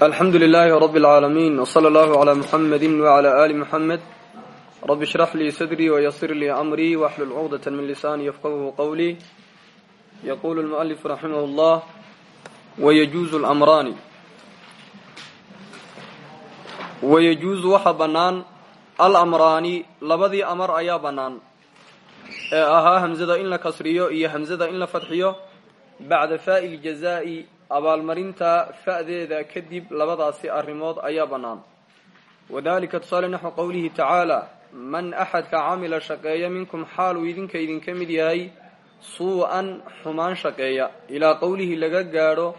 alxamdu lilaahi rab اlcaalamiin wsala allahu cla muxamedi wcla ali muxamed rabi ishrax lii sadrii wayasir lii amrii waxlul cuqdata min lisaani yafqahu qowlii yaquulu lmualifu raximah اllah wayajuuzu lamraani wayajuusu waxaa bannaan alamraani labadii amar ayaa bannaan ee ahaa hamzada in la kasriyo iyo hamzada in la fadxiyo bacda faai ljazaa'i abaalmarinta fa'deeda kadib labadaasi arrimood ayaa bannaan. Wadalika tusaale naxwu qowlihi tacaala man axadka camila shaqeeya minkum xaaluu idinka idinka mid yahay suu-an xumaan shaqeeya. Ilaa qowlihi laga gaadho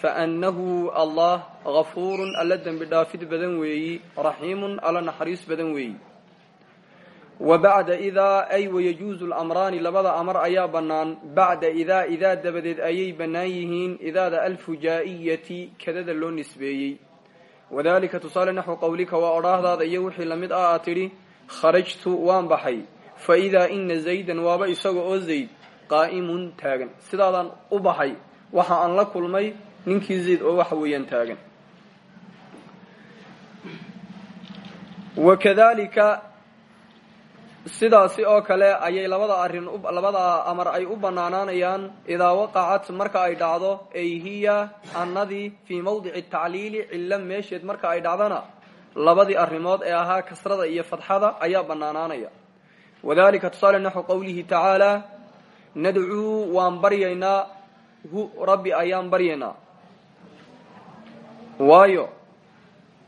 fa annahu allah gafuurun alla dembi dhaafid badan weeyi raxiimun alla naxariis badan weeyi wa bacda idaa ay wayajuuzu lamraani labada amar ayaa bannaan. Bacda idaa idaa dabadeed ayay bannaan yihiin idaada alfujaa'iyati kadada loo nisbeeyey. Wadalika tusaale naxwu qowlika waa odhaahdaada iyo wixii la mid ah aad tidhi kharajtu waan baxay. Fa idaa ina zaydan waaba isaga oo zayd qaa'imun taagan. Sidaadaan u baxay waxa aan la kulmay ninkii zayd oo waxa weeyaan taagan. Wakadalika sidaasi oo kale ayay labada arrin labada amar ay u bannaanaanayaan idaa waqacat marka ay dhacdo ay hiya annadii fii mawdici tacliili cillo meesheed marka ay dhacdana. Labadii arrimood ee ahaa kasrada iyo fadxada ayaa bannaanaanaya wadalika tusaale naxwu qowlihi tacaala nadcuu waan baryaynaa hu rabbi ayaan baryaynaa. Waayo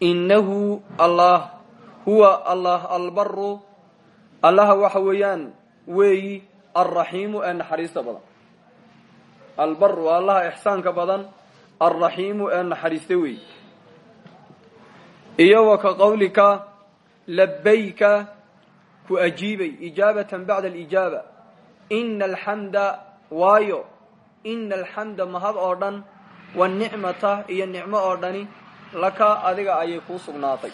innahu allah huwa allah albaru allaha waxa weeyaan weeyi alraxiimu ee naxariista badan. Albaru allaha ixsaanka badan alraxiimu ee naxariista weeyi iyo wa ka qowlika labayka ku ajiibay ijaabatan bacda alijaaba ina alxamda waayo ina alxamda mahad oo dhan wanicmata iyo nicmo oo dhani laka adiga ayay kuu sugnaatay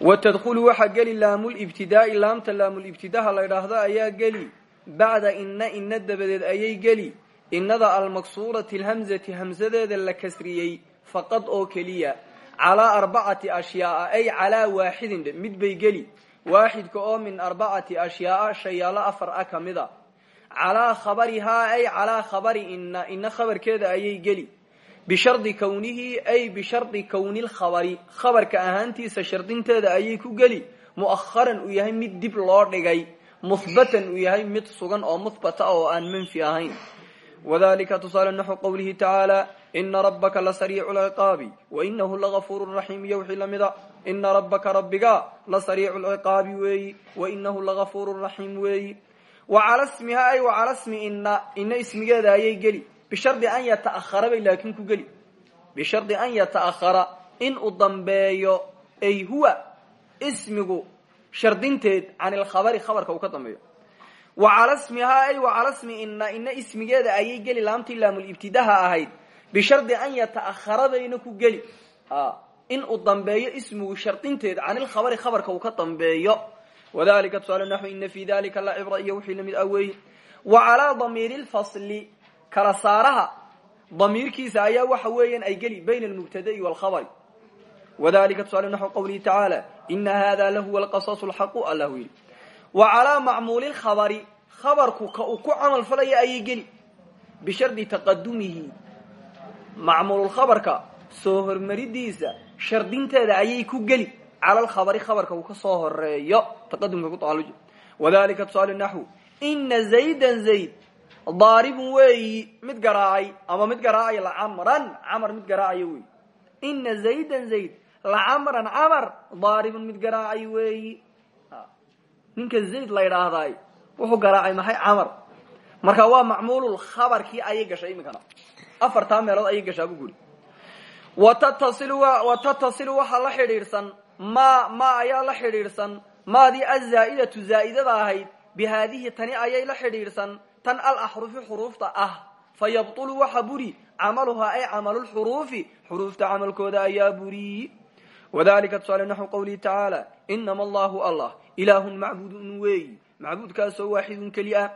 wa tadkhulu waxaa geli laamulibtidaa'i laamta laamulibtidaha la ydhaahdo ayaa geli bacda ina ina dabadeed ayay geli inada almaksuurati alhamzati hamsadeeda la kasriyey faqad oo keliya calaa arbacati ashyaaa ay calaa waaxidin mid bay geli waaxidka oo min arbacati ashyaaa shayaalo afar ah ka mid a calaa khabarihaa ay calaa khabari ina ina khabarkeeda ayay geli bishardi kownihi ay bishardi kowni lkhabari khabarka ahaantiisa shardinteeda ayay ku geli. Mu'aharan uu yahay mid dib loo dhigay. Muhbatan uu yahay mid sugan oo muhbata oo aan manfi ahayn. Wadalika tusaale naxwu qowlihi tacaala ina rabbaka la sariicu lciqaabi wa inahu lagafuuru raxiim iyo wixii lamida ina rabbaka rabbiga la sariicu lciqaabi weeyi wa inahu lagafuuru raxiim weeyi wa cala smiha ay wa cala smi ina ina ismigeeda ayay geli bishardi an yata'ahara bay laakiin ku geli. Bishardi an yata'ahara in uu dambeeyo ay huwa ismigu shardinteed can ilkhabari khabarka uu ka dambeeyo. Wa cala smihaa ay wa cala smi ina ina ismigeeda ayay geli laamtii laamulibtidaha ahayd. Bishardi an yata'ahara bayna ku geli. In uu dambeeyo ismigu shardinteed can ilkhabari khabarka uu ka dambeeyo. Wadalika tusaale naxwu ina kala saaraha damiirkiisa ayaa waxa weeyaan ay geli bayna almubtada'i waalkhabari wadalika tusaale naxwu qowlihi tacaala ina hada lahuwa alqasasu lxaqu allahu yidhi. Wa calaa macmuuli lkhabari khabarku ka ku camal falaya ayay geli. Bishardi taqadumihi macmuululkhabarka soo hormaridiisa shardinteeda ayay ku geli. Cala lkhabari khabarka uu soo horeeyo taqadumka ku taaluj wadalika tusaale naxwu ina zaydan zayd daaribun weeyi mid garaacay ama mid garaacaya lacamran camar mid garaacayo weeyi ina zaydan zayd lacamran camar daaribun mid garaacay weeyi ninka zayd la ydhaahdaay wuxuu garaacay maxay? Camar marka waa macmuulul khabarkii ayay gashay iminkana. Afartaa meelood ayay gashaa bu guri watatasilu waxaa la xidhiidhsan ma ma ayaa la xidhiidhsan maadii azaa'idatu zaa'idada ahayd bi haadihi tani ayay la xidhiidhsan tan alaxrufi xuruufta ah fa yabtulu waxa buri camaluhaa ay camalulxuruufi xuruufta camalkooda ayaa buri. Wadalika tusaale naxwu qowlihi tacaala inama allahu allah ilaahun macbudun weeyi macbuudkaasoo waaxidun keli ah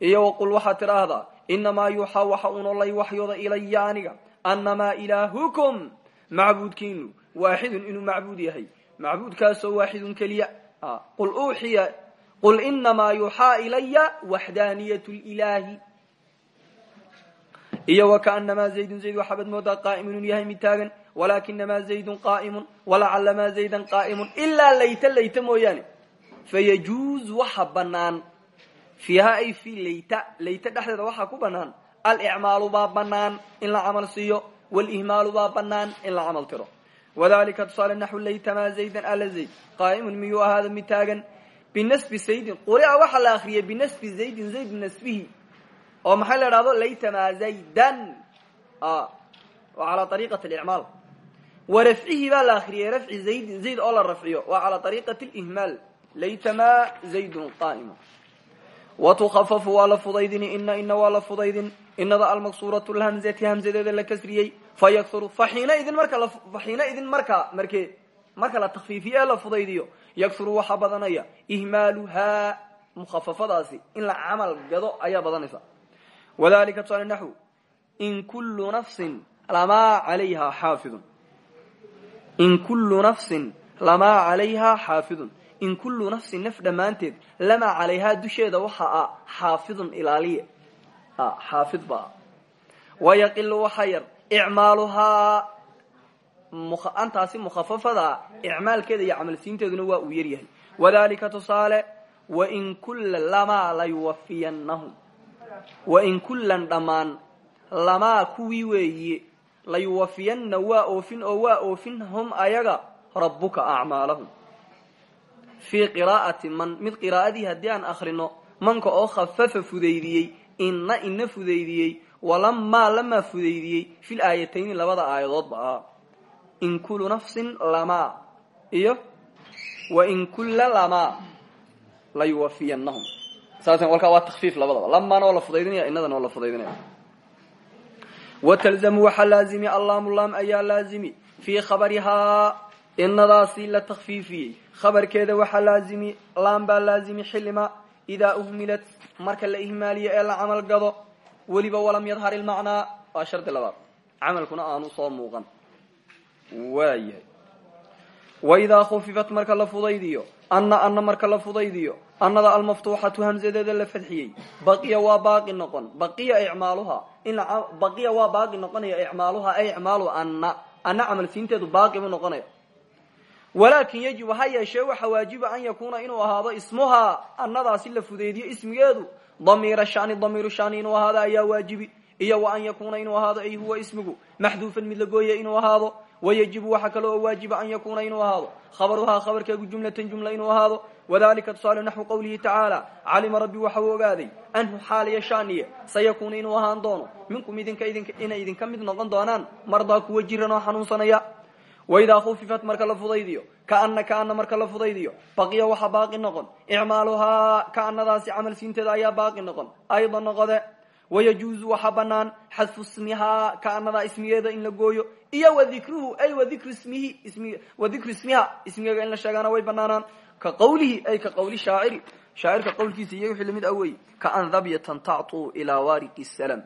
iyo waqul waxaad tidhaahdaa inamaa yuuxaa waxa uunoo lay waxyooda ilaya aniga annamaa ilaahukum macbuudkiinu waaxidun inuu macbuud yahay macbuudkaasoo waaxidun keliya. Qul uxiya qul inamaa yuuxaa ilaya waxdaaniyat lilaahi iyo wakaanamaa zaydun zayd waxaabad moodaa qaa'imun inuu yahay mid taagan walakinamaa zaydun qaa'imun walacalamaa zaydan qaa'imun ilaa layta layta mooyaane fayajuuz waxa banaan fiiha ay fi layta layta dhexdeeda waxaa ku banaan alicmaalu baa banaan in la camal siiyo walihmaalu baa banaan in la camal tiro wadalika tusaale naxu laytamaa zaydan ala zayd qaa'imun miyuu ahaada mid taagan binasbi zaydin. Quria waxaa la akriyay binasbi zaydin zayd nasbihi. Oo maxay la idhahdo laytamaa zaydan. Waa calaa ariiqati licmaal wa rafcihi baa la akriyay rafci zaydin zayd oo la rafciyo. Waa calaa ariiqati lihmaal laytamaa zaydun qaa'ima watukafafu waa la fudaydini ina ina waa la fudaydin. Inada almaqsuratu lhamzati hamzadeeda la kasriyey. Fayakuru faxiina idin marka faxiina idin marka markee marka la takfiifiyo la fudaydiyo yaksuru waxaa badanaya ihmaaluhaa mukhafafadaasi in la camal gado ayaa badanaysa. Wadalika tusaale naxw in kullu nafsin lamaa alayha xaafidun. In kullu nafsin lamaa calayhaa xaafidun. In kullu nafsin naf dhammaanteed lamaa calayhaa dusheeda waxa ah xaafidun ilaaliye. Xaafid ba wayaqilu waxa yar icmaaluhaa antaasi mukhafafada icmaalkeeda iyo camalsiinteeduna waa uu yaryahay wadalika tusaale wain kulla lamaa layuwafiyanahum wain kullan dhammaan lamaa kuwii weeye layuwafiyanna waa oofin oo waa oofin hum ayaga rabbuka acmaalahum. Fii qiraa'ati man mid qiraa'adii haddii aan akhrino manka oo khafafa fudaydiyey inna ina fudaydiyey walamaa lamaa fudaydiyey fil aayatayni labada aayadoodba ah in kullu nafsin lamaa iyo wain kulla lamaa layuwafiyanahum saas walkaa waa takfiif labadaba. Lamaana oo la fudaydinaya inadana oo la fudaydinaya. Watalzamu waxaa laazimi allaamu laam ayaa laazimi. Fii khabarihaa inadaasi la takfiifiyey khabarkeeda waxaa laazimi laam baa laazimi xilima idaa uhmilat marka la ihmaaliyo ee la camal gado weliba walam yadhar ilmacnaa waa shardi labaad. Camalkuna aanu soo muuqan waayahay. Waidaa khufifat marka la fudaydiyo anna anna marka la fudaydiyo annada almaftuuxatu hamsadeeda la fadxiyey. Baqiya waa baaqi noqon. Baqiya icmaaluhaa in baqiya waa baaqi noqonaya icmaaluhaa ay icmaalu anna. Anna camalsiinteedu baaqi buu noqonaya. Walaakin yajibu ha yeeshee waxa waajiba an yakuuna inuu ahaado ismuhaa annadaasi la fudaydiyo ismigeedu. Damiira shani damiiru shani inuu ahaado ayaa waajibi. Iyo wa an yakuuna inuu ahaado ay huwa ismigu. Maxduufan mid la gooye inuu ahaado wayajibu waxaa kale oo waajiba an yakuuna inuu ahaado khabaruhaa khabarkeegu jumlatan jumla inuu ahaado wadalika tusaale naxwu qowlihi tacaala calima rabbi waxa uu ogaaday anhu xaaliya shaniye sayakuuna inuu ahaan doono minkum idinka idinka inay idinka mid noqon doonaan mardaa kuwa jiran oo xanuunsanaya waidaa khufifat marka la fudaydiyo kaana kaana marka la fudaydiyo baqiya waxa baaqi noqon icmaaluhaa kaanadaasi camal siinteeda ayaa baaqi noqon ayda noqode wayajuuzu waxaa banaan xadfu ismihaa kaanadaa ismigeeda in la gooyo iyo wadikruhu ay wadikru ismihi ismi wadikru ismiha ismigeega in la sheegaana way banaanaan ka qawlihi ay ka qawli shaaciri shaacirka qawlkiisa iyo wixii la mid ah wey kaan dhabyatan tactuu ilaa wariqi salam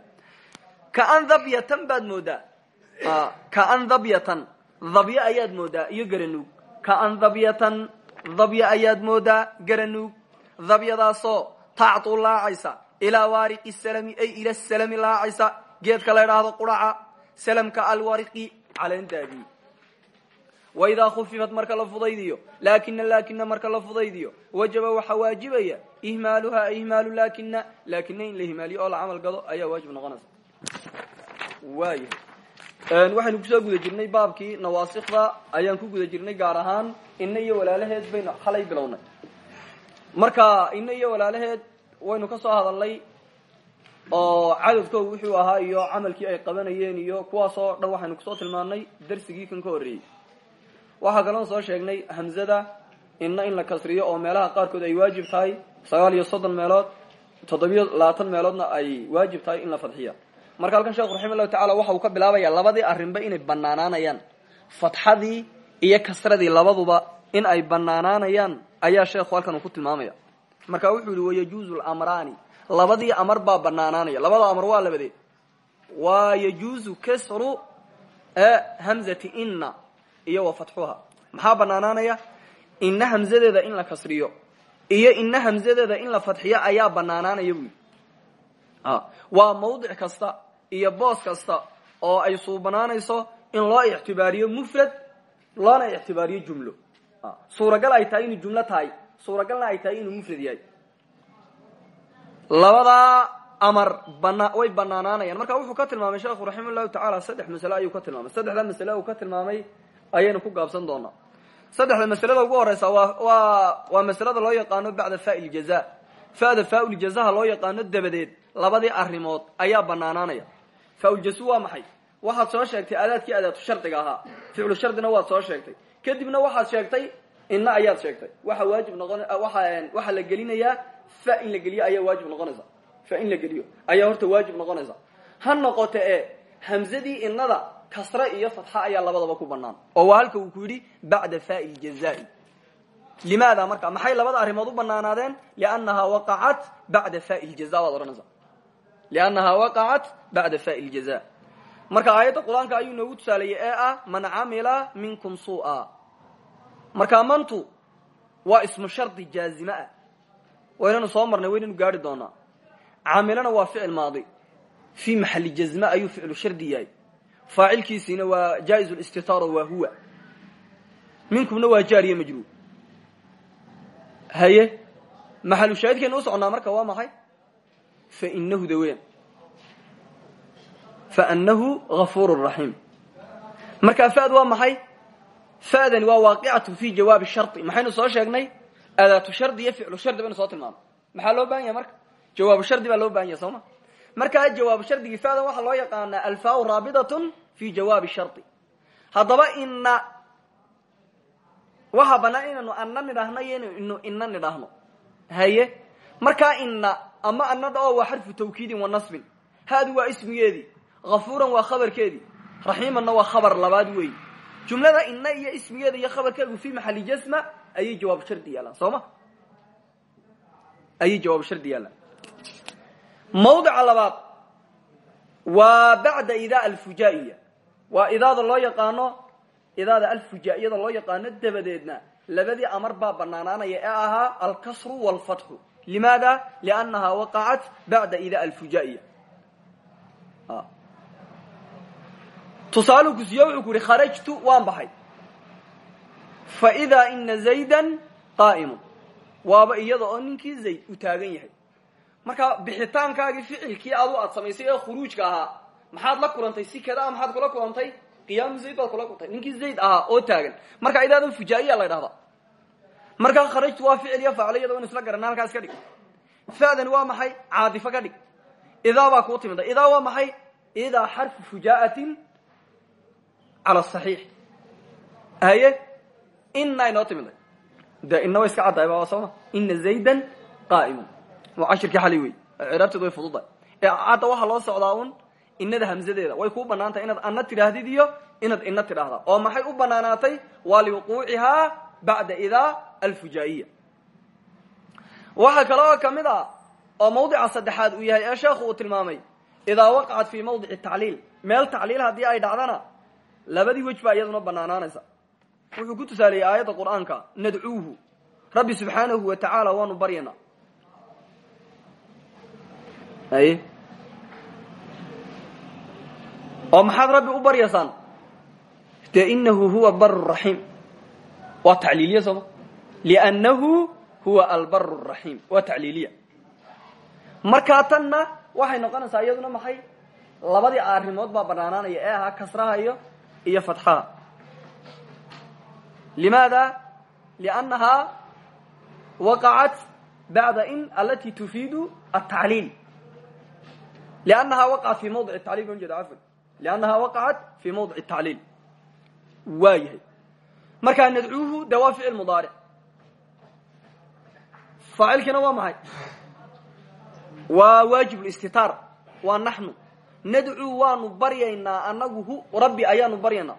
kaan dhabyatan baad moodaa kaan dhabyatan dhabye ayaad moodaa iyo garanuug kaan dhabyatan dhabye ayaad moodaa garanuug dhabyadaasoo tactuu laacaysa ilaa wariqi salami ay ila salami laacaysa geedka la idhaahdo quraca salamka alwariqi caleentaadii waidaa khufifat marka la fudaydiyo laakina laakina marka la fudaydiyo wajaba waxaa waajibaya ihmaaluhaa ihmaalu laakina laakina in la ihmaaliyo oo la waajib noqonaysa. Waayahay waxaynu ku soo guda jirnay baabkii nawaasikda ayaan ku guda gaar ahaan ina walaalaheed baynu xalay bilownay marka ina walaalaheed waynu ka soo hadalnay oo cadadkoogu wuxuu ahaa iyo camalkii ay qabanayeen iyo kuwaasoo dhan waxaynu ku soo tilmaanay darsigii kan ka horreeyey. Waxaa kaloon soo sheegnay hamzada inna in la kasriyo oo meelaha qaarkood ay waajib tahay sagaal iyo soddon meelood toddobiyo labaatan meeloodna ay waajib tahay in la fadxiya marka halkan sheekhu raxima llahu tacala waxa uu ka bilaabaya labadii arrinba inay banaanaanayaan fatxadii iyo kasradii labaduba in ay banaanaanayaan ayaa sheekhu halkan uu ku tilmaamaya marka wuxuu yihi wayajuuzu lamraani labadii amar baa banaanaanaya labada amar waa labadee. Waa yajuuzu kasru ee hamzati inna. Iyo wa fatxuha. Maxaa banaanaanaya inna hamzadeeda in la kasriyo. Iyo inna hamzadeeda in la fadxiyo ayaa banaanaanaya buyi waa mawdic kasta iyo boos kasta oo ay suubanaanayso in loo ictibaariyo mufrad loona ictibaariyo jumlo. Suuragal ay tahay inuu jumlo tahay suuragalna ay tahay inuu mufrad yahay. Labadaa amar bana way banaanaanayaan. Marka wuxuu ka tilmaamay sheekhu raxima llahu saddex masale ayuu ka tilmaamay. Saddexda masale uu ka tilmaamay ayaynu ku gaabsan doonaa. Saddexda masalada ugu horeysa waa waa waa masalada loo yaqaano bacda faai ljaza fada faauljazaha loo yaqaano dabadeed labadii arrimood ayaa banaanaanaya. Faauljazu waa maxay? Waxaad soo sheegtay adaadkii adaatu shardiga ahaa. Ficlu shardina waad soo sheegtay. Kadibna waxaad sheegtay inna ayaad sheegtay. Waxa waajib noqon waa waxaa la gelinayaa fa in la geliyo ayaa waajib noqonaysa. Fa in la geliyo ayaa horta waajib noqonaysa. Ha noqoto ee hamzadii innada kasre iyo fatxa ayaa labadaba ku banaan oo waa halka uu ku yidhi bacda fai ljazai limaada marka maxay labada arrimood u banaanaadeen liannahaa waqacat bacda fai ljaza waad odhanaysaa. Liannahaa waqacat bacda fai ljaza marka aayadda qur'aanka ayuu noogu tusaaleeyey ee ah man camila minkum suu'a markaa mantu waa ismu shardi jaazime ah. Soo marnay waynanu gaari doonaa. Camilana waa ficil maadi. Fii maxali jazme ayuu ficlu shardi yahay. Faacilkiisiina waa jaa-iz listitaaro huwa. Minkumna waa jaariye majruur. Haye maxalu shaahidkeena u soconnaa marka waa maxay? Fainahu daweyan faanahu gafuur raxiim markaa fad waa maxay fadani waa waaqicatu fi jawaabi shari maxaynu soo sheegnay adaatu shardi iyo ficlu shardi baynu soo tilmaamay maxaa loo baahan yahay marka jawaabu shardi baa loo baahan yahay soo ma markaa jawaabu shardigii fadan waxaa loo yaqaanaa alfaa raabidatun fi jawaabi shardi haddaba ina waxaa banaan inaynu ana nidhaahno iyo inu ina nidhaahno haye markaa ina ama anada oo waa xarfu tawkiidin wa nasbin haadu waa ismigeedii hafuuran waa khabarkeedii jumlada ina iyo ismigeeda iyo khabarkeedu fi maxali jasma ayay jawaabu shardi yaalaan soo ma? Ayay jawaabu shardi yaalaan. Mawdica labaad waa bacda idaa alfujaiya waa idaada loo yaqaano idaada alfujaa'iyada loo yaqaano dabadeedna. Labadii amar baa banaanaanaya ee ahaa alkasru waalfatxu limaada? Liannahaa waqacat bacda idaa alfujaiya tusaalu kusiyo wuxuu ku yihi kharajtu waan baxay. Fa idaa ina zaydan qaa'imun. Waaba iyada oo ninkii zayd uu taagan yahay. Marka bixitaankaagii ficilkii adu aad samaysay ee khuruujka ahaa maxaad la kulantay? Si kada maxaad kula kulantay? Qiyaamu zayd baad kula kulantay. Ninkii zayd ahaa oo taagan. Marka idaadan fujaa'iya la ydhahdaa markaa kharajtu waa ficil iyo faaclo iyada inu isla garana halkaas ka dhig. Fa'dani waa maxay? Caadifo ka dhig. Idaa baa kuu timida. Idaa waa maxay? Idaa xarfu fujaa'atin cala saxiix haye ina inoo timiday de ina way iska caddahay baba sooma ina zaydan qaa'imun waa cashirkii xali wey ciraabteedu way fududahay ee hadda waxaa loo socdaa un inada hamzadeeda way kuu banaantahay inaad ana tidhaahdid iyo inaad ina tidhaahdaa oo maxay u banaanaatay waa liwuquucihaa bacda idaa alfujaa'iya waxaa kale oo ka mid a oo mawdica saddexaad uu yahay ee sheekhu uu tilmaamay idaa waqacat fii mawdici tacliil meel tacliil haddii ay dhacdana labadii wej baa iyaduna wuxuu ku tusaaleeyey aayadda qur'aanka nadcuuhu rabbi subxaanahu wa tacaala waanu baryana. Haye oo maxaad rabbi u baryaysaan? Dee huwa bar raxiim. Waa tacliiliya sooma liannahu huwa albar raxiim. Waa tacliiliya. Markaa tanna waxay noqonaysaa iyaduna maxay? Labadii arrimood baa banaanaanaya ee ahaa kasraha iyo iyo fatxaha limaada? Liannahaa waqacat bacda in alati tufiidu atacliil liannahaa waqacat fi mawdic taclil ban jeeda cafwan. Liannahaa waqacat fi mawdic tacliil waa yahay markaa nadcuuhu de waa ficil mudaaric faacilkiina waa maxay? Waa waajib listitaar waa naxnu nadcuu waanu baryaynaa anagu hu rabbi ayaanu baryaynaa.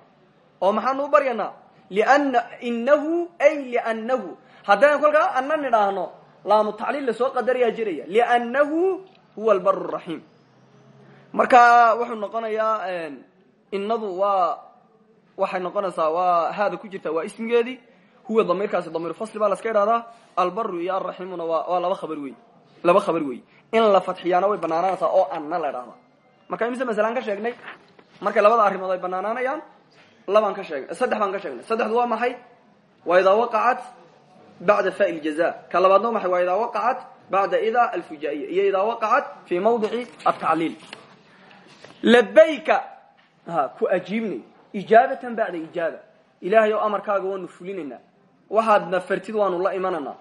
Oo maxaanu u baryaynaa? Liana inahu ay liannahu. Haddaynu kolkaa ana nidhaahno laamu tacliil la soo qadarayaa jiraya. Liannahu huwa albar raxiim. Marka wuxuu noqonayaa inadu waa waxay noqonaysaa waa haada ku jirta waa ismigeedii huwa damiirkaasi damiir fasli baa laska idhahdaa albaru iyo alraximuna waa waa laba khabar wey laba khabar wey in la fadxiyaana way banaanaanaysaa oo anna la idhahda marka imise masalaan ka sheegnay? Markay labada arrimood ay banaanaanayaan labaan ka sheegnay saddex baan ka sheegnay. Saddexdu waa maxay? Waa idaa waqacat bacda fa ljaza ka labaadna waa maxay? Waa idaa waqacat bacda ida alfujaiya iyo idaa waqacat fi mawdici atacliil labayka ha ku ajiibnay ijaabatan bacda ijaaba. Ilaahay oo amarkaaga waanu fulinaynaa. Waxaad nafartid waanu la imanaynaa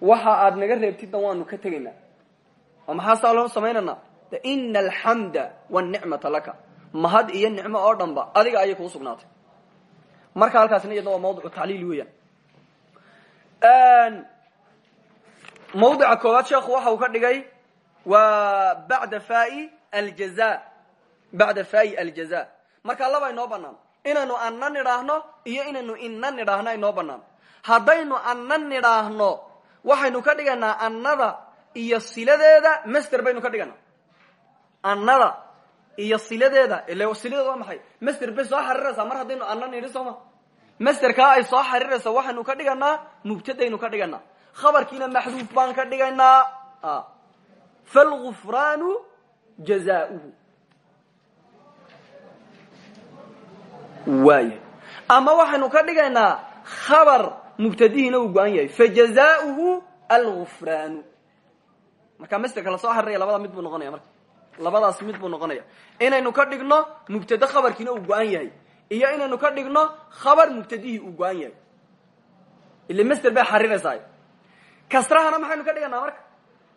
waxa aad naga reebtidna waanu ka tegaynaa. Oo maxaa saa loo samaynanaa ina alxamda wاnicmata laka. Mahad iyo nicmo oo dhan ba adiga ayay kuu sugnaatay. Marka halkaasna iyadna waa mawdicu tacliil weeyaan. Mawdica koowaad sheekhu waxa uu ka dhigay waa bada fai aljaza bacda fai aljaza marka laba inoo banaan inaynu anna nidhaahno iyo inaynu inna nidhaahno aynoo banaan haddaynu anna nidhaahno waxaynu ka dhigaynaa annada iyo siladeeda master baynu ka dhiganaa annada iyo siladeeda. Ile siladeeda waa maxay? Master bay soo xariraysaa mar haddaynu anna nidhi sooma masterkaa ay soo xariraysa waxaynu ka dhiganaa mubtadaynu ka dhiganaa khabarkiina maxduuf baan ka dhigaynaa. Falgufraanu jazauhu waaya ama waxaynu ka dhigaynaa khabar mubtadihiina uu go-an yahay. Fajazauhu algufraanu markaa masterka la soo xariraya labada mid buu noqonaya marka labadaas mid buu noqonaya inaynu ka dhigno mubtade khabarkiina uu go-an yahay iyo inaynu ka dhigno khabar mubtadihii uu go-an yahay. Ile master bay xariraysaa kasrahana maxaynu ka dhiganaa marka?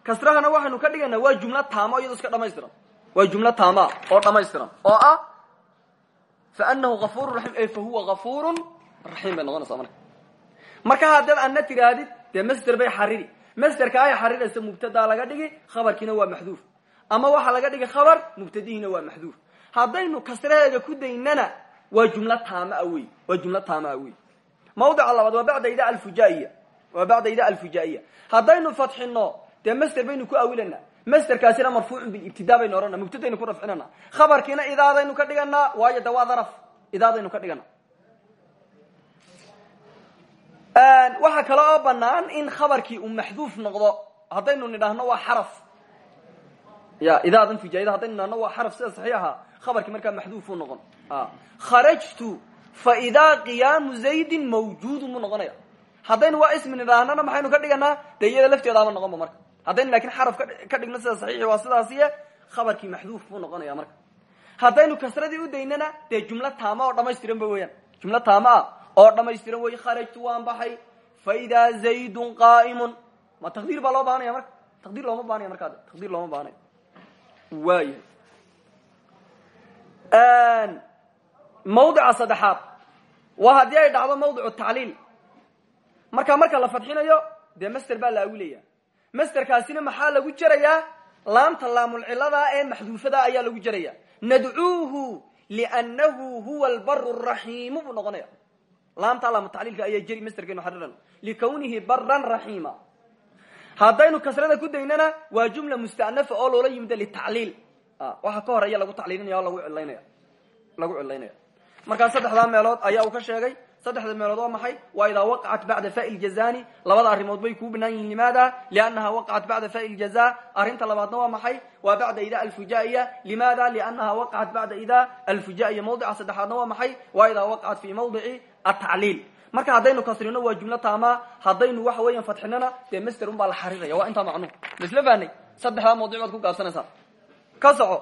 Kasrahana waxaynu ka dhigaynaa waa jumla taamo iyado iska dhamaystiran. Waa jumla taama oo dhamaystiran oo ah faanahu afuru raim fa huwa afurun raxiim bay noqonaysaa marka. Marka haddaad anna tidhaahdid dee master bay xariri masterka ay xariraysa mubtadaa laga dhigi khabarkiina waa maxduuf ama waxaa laga dhigi khabar mubtadihiina waa maxduuf haddaynu kasraheeda ku daynana waa jumla taama wey waa jumla taama wey mawdica labaad waa bada ida alfujaiya waa bacda ida alfujaiya. Haddaynu fadxino dee baynu ku awilanaa masterkaasina marfuucun bilibtida baynu odhana mubtadaynu ku rafcinana. Khabarkiina idaadaynu ka dhiganaa waayo de waa daraf idaadaynu ka dhigana. Waxaa kale oo banaan in khabarkii uu maxduuf noqdo haddaynu nidhaahno waa xaraf ya idaadan fujaayada haddaynu nidhahno waa xaraf sida saxiixa khabarkii markaa maxduufuu noqon. Kharajtu fa idaa qiyaamu zaydin mawjuudun buu noqonaya. Haddaynu waa ismi nidhaahnana maxaynu ka dhiganaa dee iyada lafteedaaba noqonba marka. Haddaynu laakiin xaraf ka dhigno sida saxiixi waa sidaasiye khabarkii maxduuf noqonaya marka. Haddaynu kasradii u daynana dee jumlo taama oo dhamaystiran ba weeyaan. Jumlo taama oo dhamaystiran wey kharajtu waan baxay. Fa idaa zaydun qaa'imun. Ma taqdiir baa loo baahanaya marka? Taqdiir looma bahanaya markaa de looma baahanayo waaya mawdica saddexaad. Waa haddii ay dhacdo mawdicu tacliil. Marka marka la fadxinayo dee master baa la awilaya masterkaasina maxaa lagu jerayaa laamta laamulcilada ee maxduufada ayaa lagu jeraya nadcuuhu liannahu huwa albaru raxiimu buu noqonaya laamta laamutacliilka ayaa jeri masterkeenu xariran likawnihi baran raxiima haddaynu kasrada ku daynana waa jumla mustanafa oo loola yimida litacliil. Waxa ka horreeya lagu tacliilinaya lagu cilaynaya lagu cilaynaya markaa saddexdaa meelood ayaa uu ka sheegay. Saddexda meelood waa maxay? Waa idaa waqacat bacda fa ljazani labada arrimood bay kuu banaan yihiin. Limaada? Liannaha waqacat bacda fa ljaza arrinta labaadna waa maxay? Waa bacda ida alfujaiya limaada? Liannaha waqacat bacda ida alfujaiya mawdica saddexaadna waa maxay? Waa idaa waqacat fi mawdici atacliil marka haddaynu kasrino waa jumlo taama haddaynu waxa weeyaan fadxinana dee master un baa la xariraya waa intaa macnuhu laisla fahnay saddexdaa mawdic baad ku gaabsanaysaa ka soco.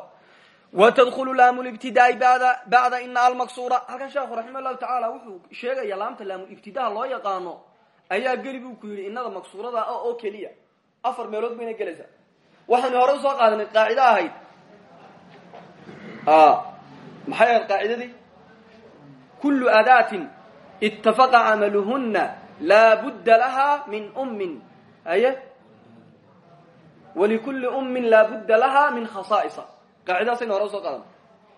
Wtdkulu laam ibtidaai bacda ina almaqsura halkan sheekhu raxima llahu tacaala wuxuu sheegaya laamta laamulibtidaha loo yaqaano. Ayaa geli buu ku yidhi inada maqsuurada ah oo keliya. Afar meelood bayna gelaysaa. Waxaynu hore u soo qaadanay qaacide ahayd. Maxay ahayd qaacidadii? Kulu adaatin itafaqa camaluhuna laa budda laha min ummin. Aye walikuli ummin laa budda laha min khasaa'isa qaacidadaasaynu hore u soo qaadana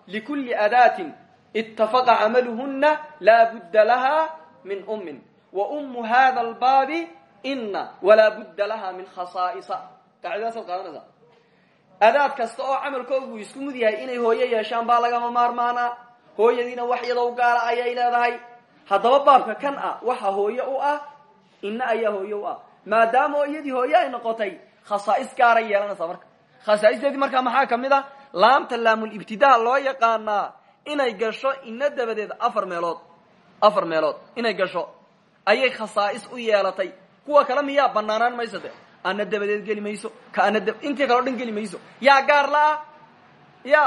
likulli adaatin itafaqa camaluhuna laa budda laha min ummin. Wa ummu hada albaabi ina walaa budda laha min khasaa'isa qaacidadaasaad qaadanaysaa adaad kasta oo camalkoogu isku mid yahay inay hooyo yeeshaan baa lagama maarmaanaa hooyadiina wax iyadoo gaara ayay leedahay haddaba baabka kan ah waxa hooye u ah ina ayaa hooye u ah. Maadaama iyadii hooye ay noqotay khasaais gaaray yeelanaysaa marka khasaa'isteedii markaa maxaa ka mid a laamta laamulibtidaa loo yaqaanaa inay gasho ina dabadeed afar meelood. Afar meelood inay gasho ayay khasaa'is u yeelatay. Kuwa kale miyaa banaanaan mayso de. Ana dabadeed geli mayso ka ana intii kaleo dhan geli mayso. Yaa gaar la-ah ya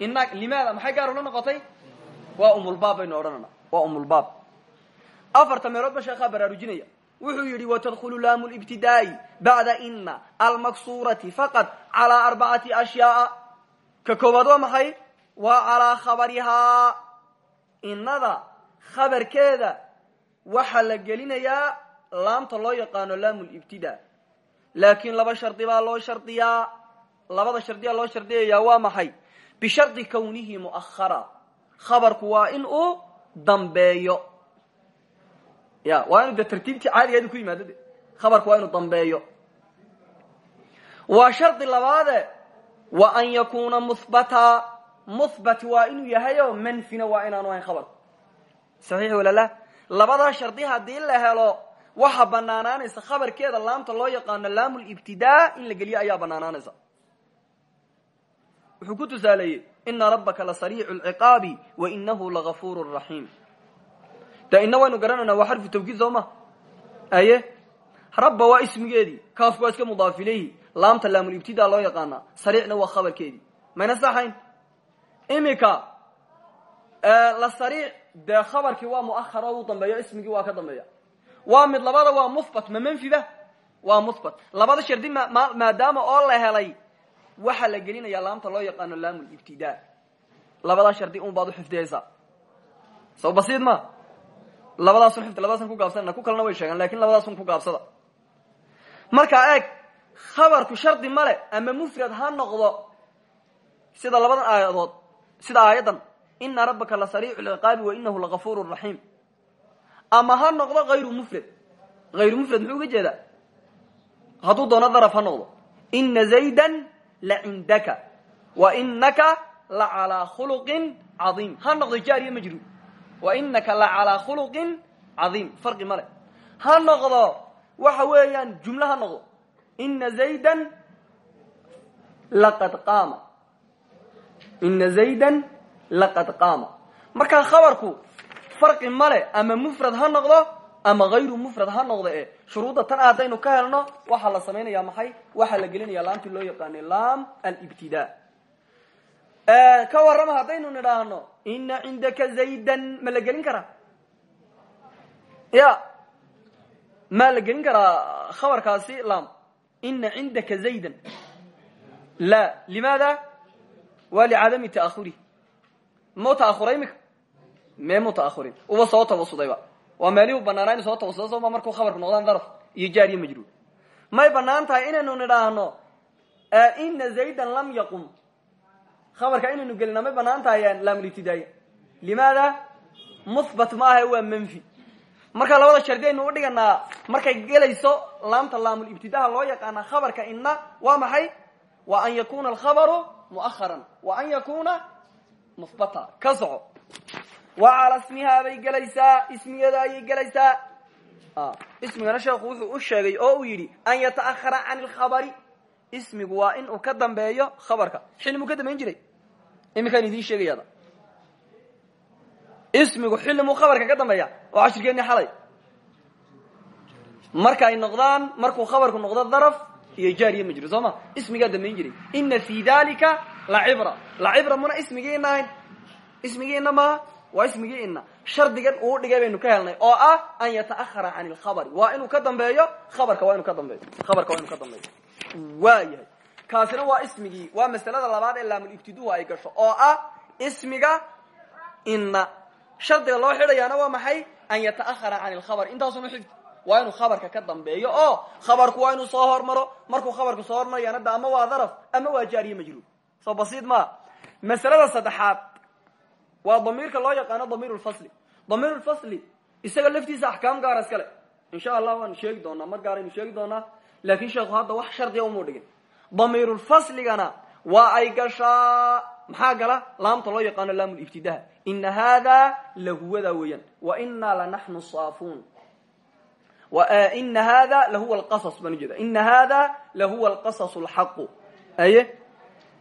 ina limaada maxay gaar ula noqotay? Waa umulbaab baynu odhanana waa umulbaab afarta meelood ba sheekhaa baraarujinaya. Wuxuu yidhi watadkhulu laamu libtidaa'i bacda ina almaksurati faqad calaa arbacati ashyaaa ka koowaad waa maxay? Waa calaa khabarihaa inada khabarkeeda waxaa la gelinayaa laamta loo yaqaano laamu libtida laakiin laba shardi baa loo shardiyaa. Labada shardiyaa loo shardiyayaa waa maxay? Bishardi kawnihi mu'ahara khabarku waa in uu dambeeyo. Ya waa inu de tartiibtii caadigeeda ku yimaado de khabarku waa inuu dambeeyo. Waa shardi labaade wa an yakuna muhbata muhbat waa inuu yahay oo manfina waa inaanu ahayn khabarku saxiix walala labadaa shardi haddii la helo waxa banaanaanaysa khabarkeeda laamta loo yaqaano laamu libtidaa in la geliyo ayaa banaanaanaysa wuxuu ku tusaaleeyey ina rabbaka la sariicu lciqaabi wa inahu lagafuur raxiim de ina waynu garanayna waa xarfu tawkiid soo ma aye rabba waa ismigeedii kaafku waa iska mudaaf ilayhi laamta laamulibtida loo yaqaanaa sariicna waa khabarkeedii mayna saxayn imika la sariic dee khabarkii waa muahar oo u dambeeyo ismigii waa ka dambeeya waa mid labada waa muhbat ma manfiba waa muhbat labada shardi maadaama oo la helay waxaa la gelinaya laamta loo yaqaano laamu libtida labadaa shardi un baad uxifdiyaysaa soo basiid ma? Labadaasun xifdi labadaasun ku gaabsanana ku kalena way sheegaan laakiin labadaasun ku gaabsada. Markaa eeg khabarku shardi male ama mufrad ha noqdo sida labadan aayadood sida aayaddan ina rabbaka la sariicu lciqaabi wa inahu lagafuur raxiim. Ama ha noqdo hayru mufrad. Hayru mufrad muxuu uga jeedaa? Hadduu doono daraf ha noqdo. Ina zaydan la cindaka wa inaka la calaa khuluqin cadiim ha noqdo jaariya majruur wa inaka la calaa khuluqin cadiim farqi male ha noqdo waxa weeyaan jumlo ha noqdo ina zaydan laqad qaama ina zaydan laqad qaama markaa khabarku farqi male ama mufrad ha noqdo ama hayru mufrad ha noqdo e shuruudda tan haddaynu ka helno waxaa la samaynaya maxay? Waxaa la gelinaya laamtii loo yaqaanay laam alibtida. Ka warrama haddaynu nidhaahno ina cindaka zaydan ma la gelin karaa? Ya ma la gelin karaa khabarkaasi laam. Ina cindaka zaydan. La limaada? Waa licadami ta'ahuri mau ta'ahuray imika mee mu ta'ahurin uba soo tawasudayba waa meelihuu banaanaa inu soo tawasuda sooma markuu khabarku noqdaan daraf? Iyo jaar iyo majruur. May bannaan tahay inaynu nidhaahno ina zaydan lam yaqum. Khabarka inaynu gelina may bannaan tahay laamulibtidaaya limaada? Muhbat ma aha waa manfi. Marka labada shardi aynu udhiganaa markay gelayso laamta laamulibtidaha loo yaqaana khabarka ina waa maxay? Wa an yakuna alkhabaru muaharan wa an yakuna muhbata ka soco wa cala smihaa bay gelaysaa ismigeeda ayay gelaysaa. Ismigana sheekhu wuxuu u sheegay oo uu yidhi an yata'ahara can ilkhabari ismigu waa in uu ka dambeeyo khabarka. Xilli muu ka dambayn jiray. Iminkaan idiin sheegayaada ismigu xilli muu khabarka ka dambeeya oo cashirkeeni xalay. Markaay noqdaan markuu khabarku noqdo daraf iyo jaar iyo majruur soo ma? Ismigaa dambayn jiray. Ina fi dalika lacibra lacibra muna ismigii ina ahayn waa ismigii ina shardigan uu dhigay baynu ka helnay. Oo ah an yata'ahara can ilkhabari waa inuu ka dambeeyo khabarka waa inu ka dambeeyo. Khabarka waa inu ka dambeeyo. Waa yahay. Kaasina waa ismigii. Waa masalada labaad ee laamulibtiduhu ay gasho. Oo ah ismiga ina shardiga loo xidhayaana waa maxay? An yata'ahara can ilkhabari intaasunu xifdi waa inuu khabarka ka dambeeyo. Oo khabarku waa inuu soo hormaro. Markuu khabarku soo hormarayana da ama waa daraf waa damiirka loo yaqaano damiir lfasli damiir lfasli isaga laftiisa axkaam gaara iska le insha allah waanu sheegi doonaa mar gaaraynu sheegi doonaa laakin sheekhu hadda wax shardiga umuu dhigin. Damiirulfasligana waa ay gashaa maxaa gala? Laamta loo yaqaano laamulibtidaha ina hada lahuwada weeyaan. Wa inaa lanaxnu saafuun. Ina hada lahuwa alqasas baan ujeeda ina hada lahuwa alqasas alxaqu aye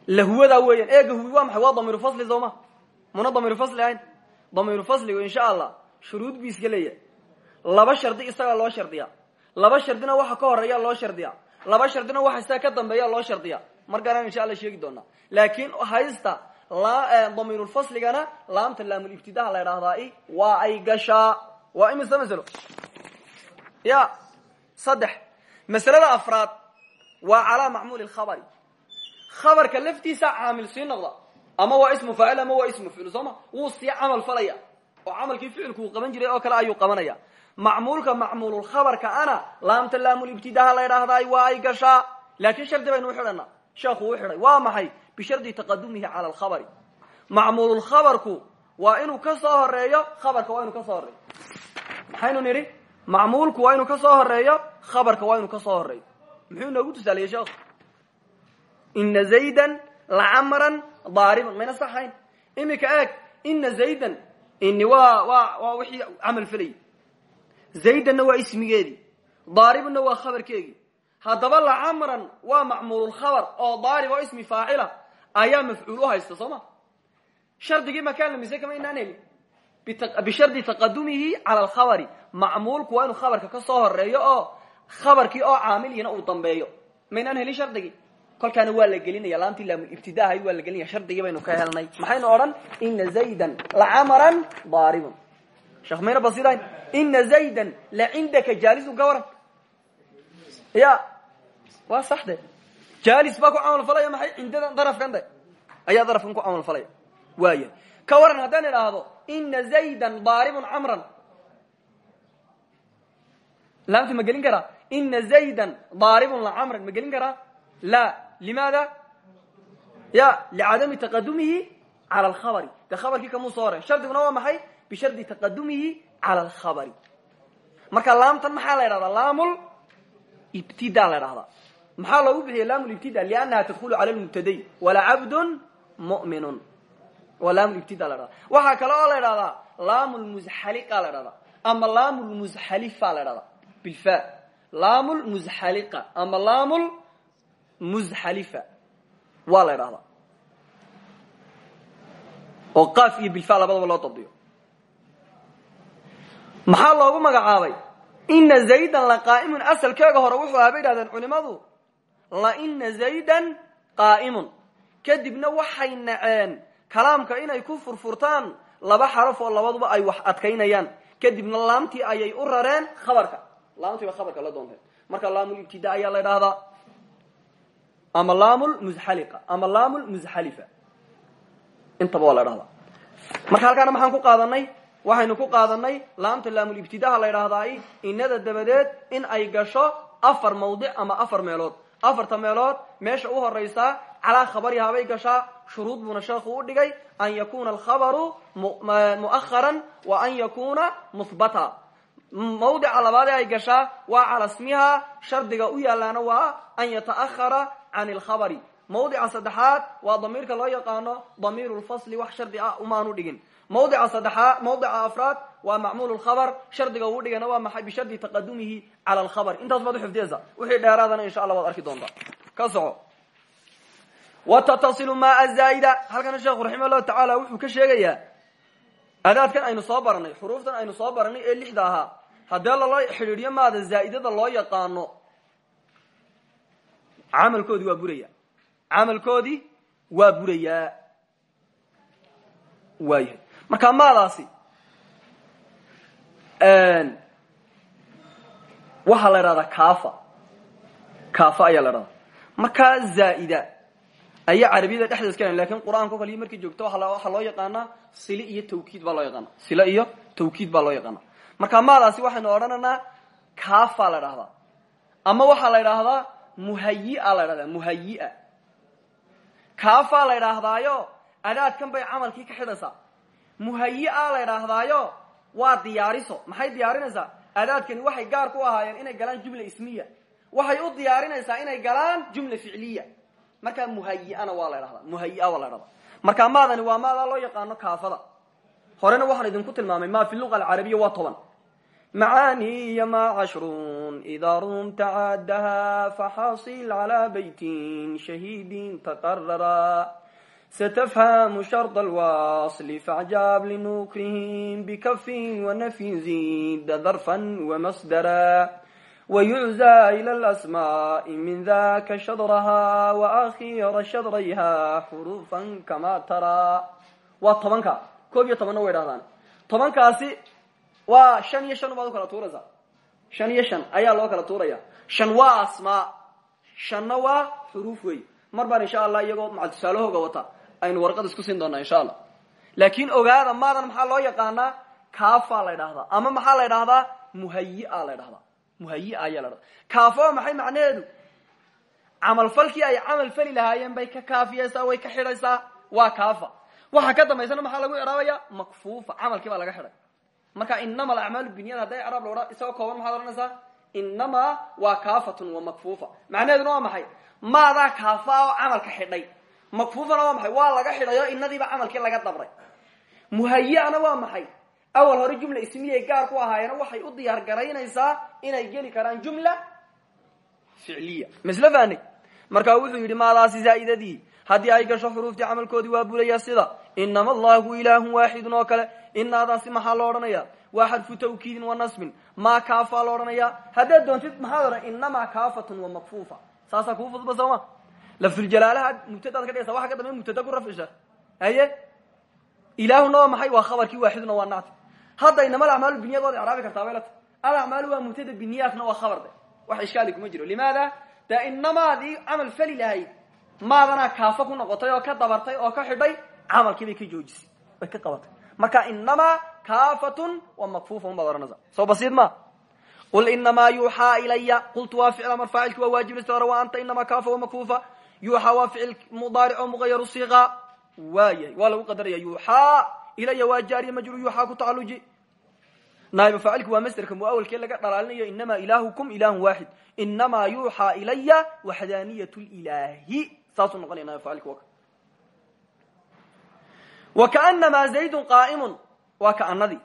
lahuwadaa weeyaan. Eega huwi waa maxay? Waa damiiru fasli soo ma muna damiiru fasli ahayn? Damiiru fasligu insha allah shuruud bu iska leeyahay. Laba shardi isagaa loo shardiya laba shardina waxa ka horreeya loo shardiya laba shardina waxa isaga ka dambeeya loo shardiya markaanaan insha alla sheegi doonaa laakiin haysta damiirulfasligana laamta laamulibtidaha la idhaahdaa waa ay gashaa. Waa imise maslo ya saddex. Masalada afraad waa calaa macmuuli khabari. Khabarka laftiisa caamil sii noqda ama waa ismu faacil ama waa ismu ficil sooma wuu sii camal falaya oo camalkii ficilku uu qaban jiray oo kale ayuu qabanaya. Macmuulka macmuululkhabarka ana laamta laamulibtidaha la idhaahdaa waa ay gashaa. Laakiin shardi baynu uxidhana sheekhu u xidhay waa maxay? Bishardi taqadumihi cala alkhabari. Macmuululkhabarku waa inuu ka soo horeeyo khabarka waa inuu ka soo horeeyo maxaynu nidhi? Macmuulku waa inuu ka soo horeeyo khabarka waa inuu ka soo horeeyo muxuu inoogu tusaaliyey sheekhu? Ina zaydan lacamran daariban mayna saxayn. Imika eeg ina zaydan ini waa waa waa wixii camal felayay zaydanna waa ismigeedii daaribna waa khabarkeegii haddaba lacamran waa macmuululkhabar oo daarib oo ismi faacila ayaa mafcuul u haysta soo ma? Shardigii makaan lamise kama inaan helin? Bishardi taqadumihi cala alkhabari. Macmuulku waa inuu khabarka ka soo horeeyo oo khabarkii oo shardigii kolkaana waa la gelinaya laamtii laamulibtidahay waa la gelinaya shardigii baynu ka helnay. Maxaynu odhan? Ina zaydan lacamran daaribun sheekh mayna basidayn ina zaydan la cindaka jaalisun ka waran ya waa sax de. Jalis baa ku camal falaya maxay cindadan darafkan de? Ayaa darafkan ku camal falaya. Waaya ka waran haddaan idhaahdo ina zaydan daaribun camran. Laamti ma gelin karaa? Ina zaydan daaribun lacamran ma gelin karaa? La limaada ya licadami taqadumihi cala alkhabari de khabarkii kamuu soo horen shardiguna waa maxay bishardi taqadumihi cala alkhabari marka laamtan maxaa la idhahdaa laamul ibtida la idhahdaa maxaa loogu bixiya laam ibtida liannaha tadkhulu cala lmubtaday walacabdun muminun waa laam ibtida la dhahda waxaa kale oo la idhahdaa laam lmusxaliqa la dhahdaa ama laam lmusxalifa la dhahdaa bilfa laam lmusxaliqa ama laam lmusxalifa waa la idhahdaa oo qaaf iyo bilfa labadaba loo dabdiyo maxaa loogu magacaabay? Ina zaydan la qaa'imun. Asalkeega hore wuxuu ahaa bay idhahdeen culimadu la ina zaydan qaa'imun. Kadibna waxay naceen kalaamka inay ku furfurtaan laba xaraf oo labaduba ay wax adkaynayaan. Kadibna laamtii ayay u rareen khabarka. Laamtii bay khabarka la doonteen marka laamulibtida ayaa la idhaahdaa ama laamulmusxaliqa ama laamulmusxalifa intaba waa la marka halkaana maxaan ku qaadanay waxaynu ku qaadanay laamta laamulibtidaha la idhaahdaa inada dabadeed in ay gasho afar mawdic ama afar meelood. Afarta meelood meesha u horaysaa calaa khabarihaa bay gashaa shuruud buuna sheekhu u dhigay an yakuna alkhabaru mu'aharan wa an yakuna muhbata mawdica labaad ay gashaa waa cala smiha shardiga u yaalaana waa an yata'ahara can alkhabari mawdica saddexaad waa damiirka loo yaqaano damiiru lfasli wax shardi ah umaanu dhigin. mawdica saddexaad mawdica afraad waa macmuul lkhabar shardiga uu dhigana waa maxay bishardi taqadumihi cala alkhabar intaas baad uxifdiyaysa wixii dheeraadana insha allah waad arki doontaa ka soco. watattasilu maa zaa'ida halkana sheekhu raximah llahu tacaala wuxuu ka sheegayaa adaadkan aynu soo baranay xuruuftan aynu soo baranay ee lixda ahaa. haddee lala xidhiidhiyo maada camalkoodii waa buraya. Camalkoodii waa burayaa waayahay marka maadaasi waxaa la idhahdaa kafa kafa ayaa la idhahdaa markaa zaa'ida ayaa carabiyada iska laakiin qur'aanka o kale iyo markay joogto waxaa loo yaqaanaa sile iyo tawkiid baa loo yaqaana sile iyo tawkiid baa loo yaqaana marka maadaasi waxaynu odhanaynaa kafa la dhahdaa ama waxaa la idhaahdaa muhayia la dhahdaa muhayia kafa la idhaahdaayo adaadkan bay camalkii ka xidhaysaa muhayia la idhaahdaayo waa diyaariso. Maxay diyaarinaysaa? Adaadkani waxay gaar ku ahaayeen inay galaan jumla ismiya. Waxay u diyaarinaysaa inay galaan jumla ficliya. Markaa muhayiana waa la dhahdaa muhayia waa la dhahdaa marka maadani waa maadaa loo yaqaano kaafada. Horena waxaan idinku tilmaamay ma fi luqa alcarabiya waa toban macaani iyo maa cashrun idaa rum tacaadaha faxaasil calaa beytin shahiidin taqarara satafhamu sharط alwasl facjaab linukrihim bikafin wanafyin zida darfan wamasdara wayuczaa ila alasmaa'i min daka shadraha waakhira shadrayha xurufan kamaa taraa waa tobanka koob iyo tobanna way dhahdaan tobankaasi waa shan iyo shan baad u kala tuuraysaa shan iyo shan ayaa loo kala tuuraya. Shan waa asmaa shanna waa xuruuf wey mar insha allah iyagoo macal tusaalahooga wata? Aynu warqad isku siin doonaa insha allah. Laakiin ogaada maadan maxaa loo yaqaanaa kaafa la ydhahdaa ama maxaa la ydhahdaa muhayia la ydhahdaa muhayia ayaa la dhahdaa kaafo maxay macnaheedu camalfalkii ay camal fali lahaayeen bay ka kaafiyeysaa way ka xidhaysaa. Waa kaafa. Waxa ka dambaysana maxaa lagu icraabaya makfuufa. Camalkii baa laga xidhay marka inama alacmaalu binyada hadday icraab la odha isagoo kooban maxaad odhanaysaa inamaa waa kaafatun wa makfuufa. Macnaheeduna waa maxay? Maadaa kaafa oo camalka xidhay. Makfuufana waa maxay? Waa laga xidhay oo inadiiba camalkii laga dabray muhayiana waa maxay? Awal hore jumla ismiyay gaar ku ahaayeena waxay u diyaar garaynaysaa inay geli karaan jumla ficliya. Misle fani markaa wuxuu yidhi maadaasi zaa'idadii haddii ay gasho xuruuftii camalkoodii waa bulaya sida inama allahu ilaahun waaxidun oo kale inaadaasi maxaa lo odhanaya waa xarfu tawkiidin wa nasbin. Maa kaafaa lo odhanaya haddaad doontid maxaad odhan inamaa kaafatun wa makfuufa. Saasaa kuu fudba sooma lafduljalaalaha mubtadaad ka dhigaysa waxa ka dambe mubtada ku rafcisha. Haye? Ilaahuna waa maxay? Waa khabarkii waaxiduna waa naat. Hadda inama alacmaalu biniyad waad icraabi kartaa baylata alacmaalu waa mubtada biniyaadna waa khabar de. Wax ishkaali kuma jiro. Limaada? Dee inamaadii camal fali lahayd maadanaa kaafo ku noqotay oo ka dabartay oo ka xidhay camalkii bay ka joojisay bay ka qabatay. Marka inamaa kaafatun wa makfuufa un baad ohanaysa soo basiid ma? Qul inamaa yuuxaa ilaya qultu waa ficl amar faacilki waa waajib listr wa anta inamaa kaafa wa makfuufa? Yuuxaa waa ficil mudaaric oo mugayaru siiqa. Waayahay waa lagu qadaraya yuuxaa ilaya waa jaariya majru yuuxaa ku tacaluji naaibu faacilku waa masderka muawalkee laga dhalaalinayo inamaa ilaahukum ilahun waaxid inamaa yuuxaa ilaya waxdaaniyat lilaahi saasuu noqonaya naib faacilku waka wa kaanamaa zaydun qaaimun waa kaanadii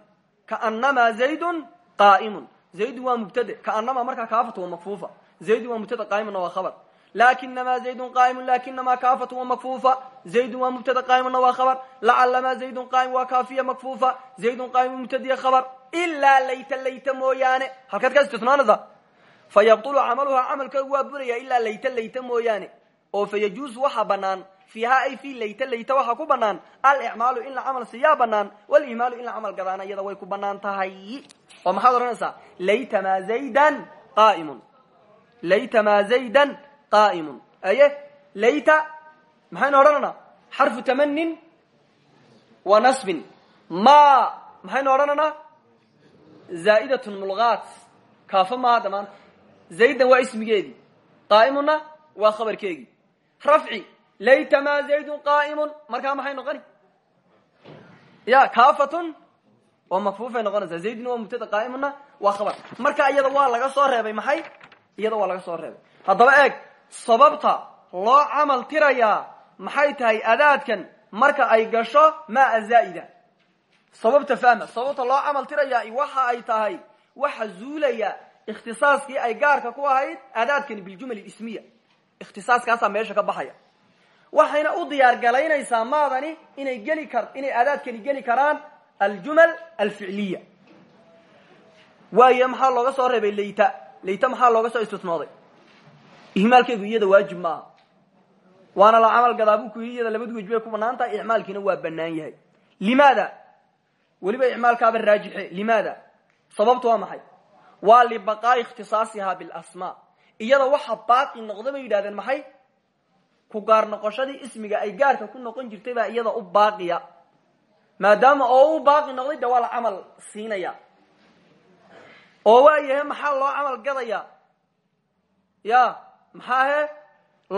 kaanamaa zaydun qaa'imun zaydun waa mubtade kaanamaa markaa kaafatu waa makfuufa zaydun waa mubtada qaaimunna waa khabar laakinamaa zaydun qaaimun lakinamaa kaafatu wa makfuufa zaydun waa mubtada qaaimunna waa khabar lacalamaa zaydun qaa'im waa kaafiya makfuufa zaydun qaaimu mubtadiya khabar ilaa layta layta mooyaane halkaad ka istisnaanaysa fa yabtulu camaluhaa camalkeedu waa buraya ilaa layta layta mooyaane oo fa yajuusu waxaa banaan fiiha ay fi layta layta waxaa ku banaan alicmaalu in la camal siiyaa banaan walimaalu in la camal gadaana iyada way ku bannaan tahay. Oo maxaad odhanaysaa? Laytamaa zaydan qaaimun. Laytamaa zaydan qaaimun. Aye layta maxaynu odhananaa xarfu tamanin wa nasbin. Ma maxaynu odhananaa zaa'idatun mulgaat. Kaafo maaha damaanta zaydan waa ismigeedii qaa'imunna waa khabarkeegii rafci laytamaa zaydun qaa'imun markaa maxay noqoni ya kaafatun waa makfuufay noqonaysaa zayduna waa mubtada qaa'imunna waa khabar marka iyada waa laga soo reebay maxay iyada waa laga soo reebay haddaba eeg sababta loo camal tirayaa maxay tahay adaadkan marka ay gasho maa zaa'ida sababta fahma sababta loo camal tirayaa waxa ay tahay waxa zuulaya ikhtisaaskii ay gaarka ku ahayd adaadkani biljumal ismiya ikhtisaaskaasaa meesha ka baxaya. Waxayna u diyaar galaynaysaa maadani inay geli kar inay adaadkani geli karaan aljumal alficliya. Waayo maxaa looga soo reebay layta? Layta maxaa looga soo istisnooday ihmaalkeedu iyada waajib maaha waana la camal gadaa buu ku yidhi iyada labadu wej bay ku bannaan tahay icmaalkiina waa banaan yahay. Limaada? Weliba icmaalkaaba raajixe. Limaada? Sababtu waa maxay? Waa libaqaa'i ikhtisaasihaa bilasmaa iyada waxa baaqi noqda bay yidhahdeen maxay ku gaar noqoshadii? Ismiga ay gaarka ku noqon jirtay baa iyada u baaqiya. Maadaama oo u baaqi noqday de waa la camal siinaya. Oo waayahe maxaa loo camal gadaya? Ya maxaa he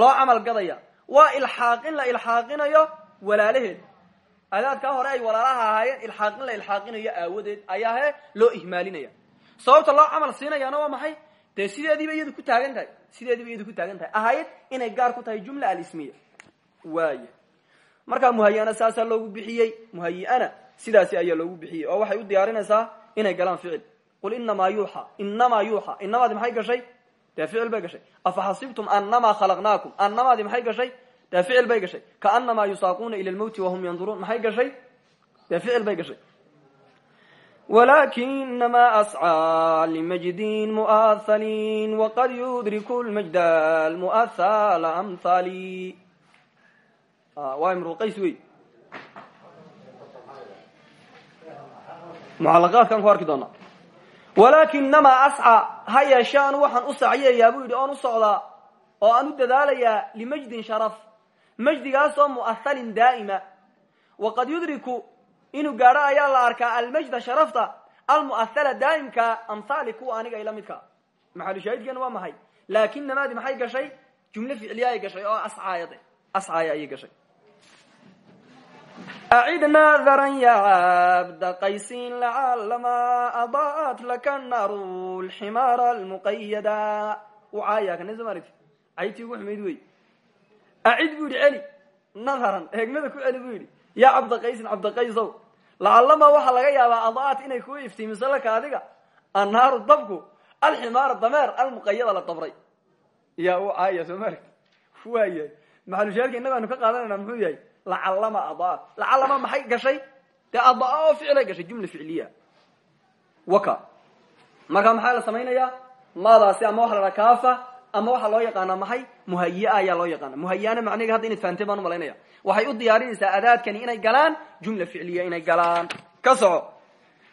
loo camal gadaya? Waa ilxaaqin la ilxaaqinayo walaalaheed. Adaadkaa hore ay walaalaha ahaayeen ilxaaqin la ilxaaqinayo aawadeed ayaa he loo ihmaalinaya. Sababta loo camal siinayaana waa maxay dee sideediiba iyadu ku taagan tahay. Sideediiba iyadu ku taagan tahay. Ahayd inay gaar ku tahay jumla alismiya. Waaya markaa muhayana saasaa loogu bixiyey. Muhayiana sidaasi ayaa loogu bixiyey. Oo waxay u diyaarinaysaa inay galaan ficil. Qul inamaa yuuxa. Inamaa yuuxa. Inamaadi maxay gashay? Dee ficil bay gashay. Afaxasibtum anamaa khalaqnaakum? Anamaadi maxay gashay? Dee ficil bay gashay. Kaanamaa yusaaquuna ila lmowti wahum yanduruun maxay gashay? Dee ficil bay gashay wlakinama ascىa lmajdin mu'ahalin waqad yudriku lmajda lmu'ahala amhali waa imruqays wey mucalaqaadkan ku arki doonaa walakinamaa ascى ha yeeshe anu waxaan u sacyayaa buu yidhi oon u socdaa oo aan u dadaalayaa limajdin sharaf majdigaasoo mu'ahalin daa'ima waqad yudriku inuu gaadho ayaa la arkaa almajda sharafta almu'ahala daa'imka amhaali kuwa aniga ila midka maxalushaahidkeena waa maxay? Laakinamaadi maxay gashay? Jumle ficliya ay gashay oo ascaayade ascaaya ayay gashay. Acid naadaran ya cabda qaysin lacalama adaat laka naru lximaara almuqayada ucaaya kana soo maaragti caydtii ugu xumayd wey acid buu yidhi celi nadaran eegmada ku celi buu yidhi. Yaa cabdaqaysin cabdaqaysow lacalama waxaa laga yaabaa adaat inay kuu iftiimiso laka adiga. Annaaru dabku alximaara dameer almuqayada la dabray. Yaa u caaya soo maaragti waayahay maxalushaarka innaga aynu ka qaadanayna muxuu yahay? Lacalama adaa lacalama maxay gashay? Dee adaa oo ficilay gashay jumla ficliya waka. Markaa maxaa la samaynayaa? Maadaasi ama waxa la dhaha kaafa ama waxaa loo yaqaanaa maxay? Muhayaa ayaa loo yaqaana muhayaana macniga hadda inaad fahamtay baan u malaynaya waxay u diyaarinaysaa adaadkani inay galaan jumla ficliya inay galaan. Ka soco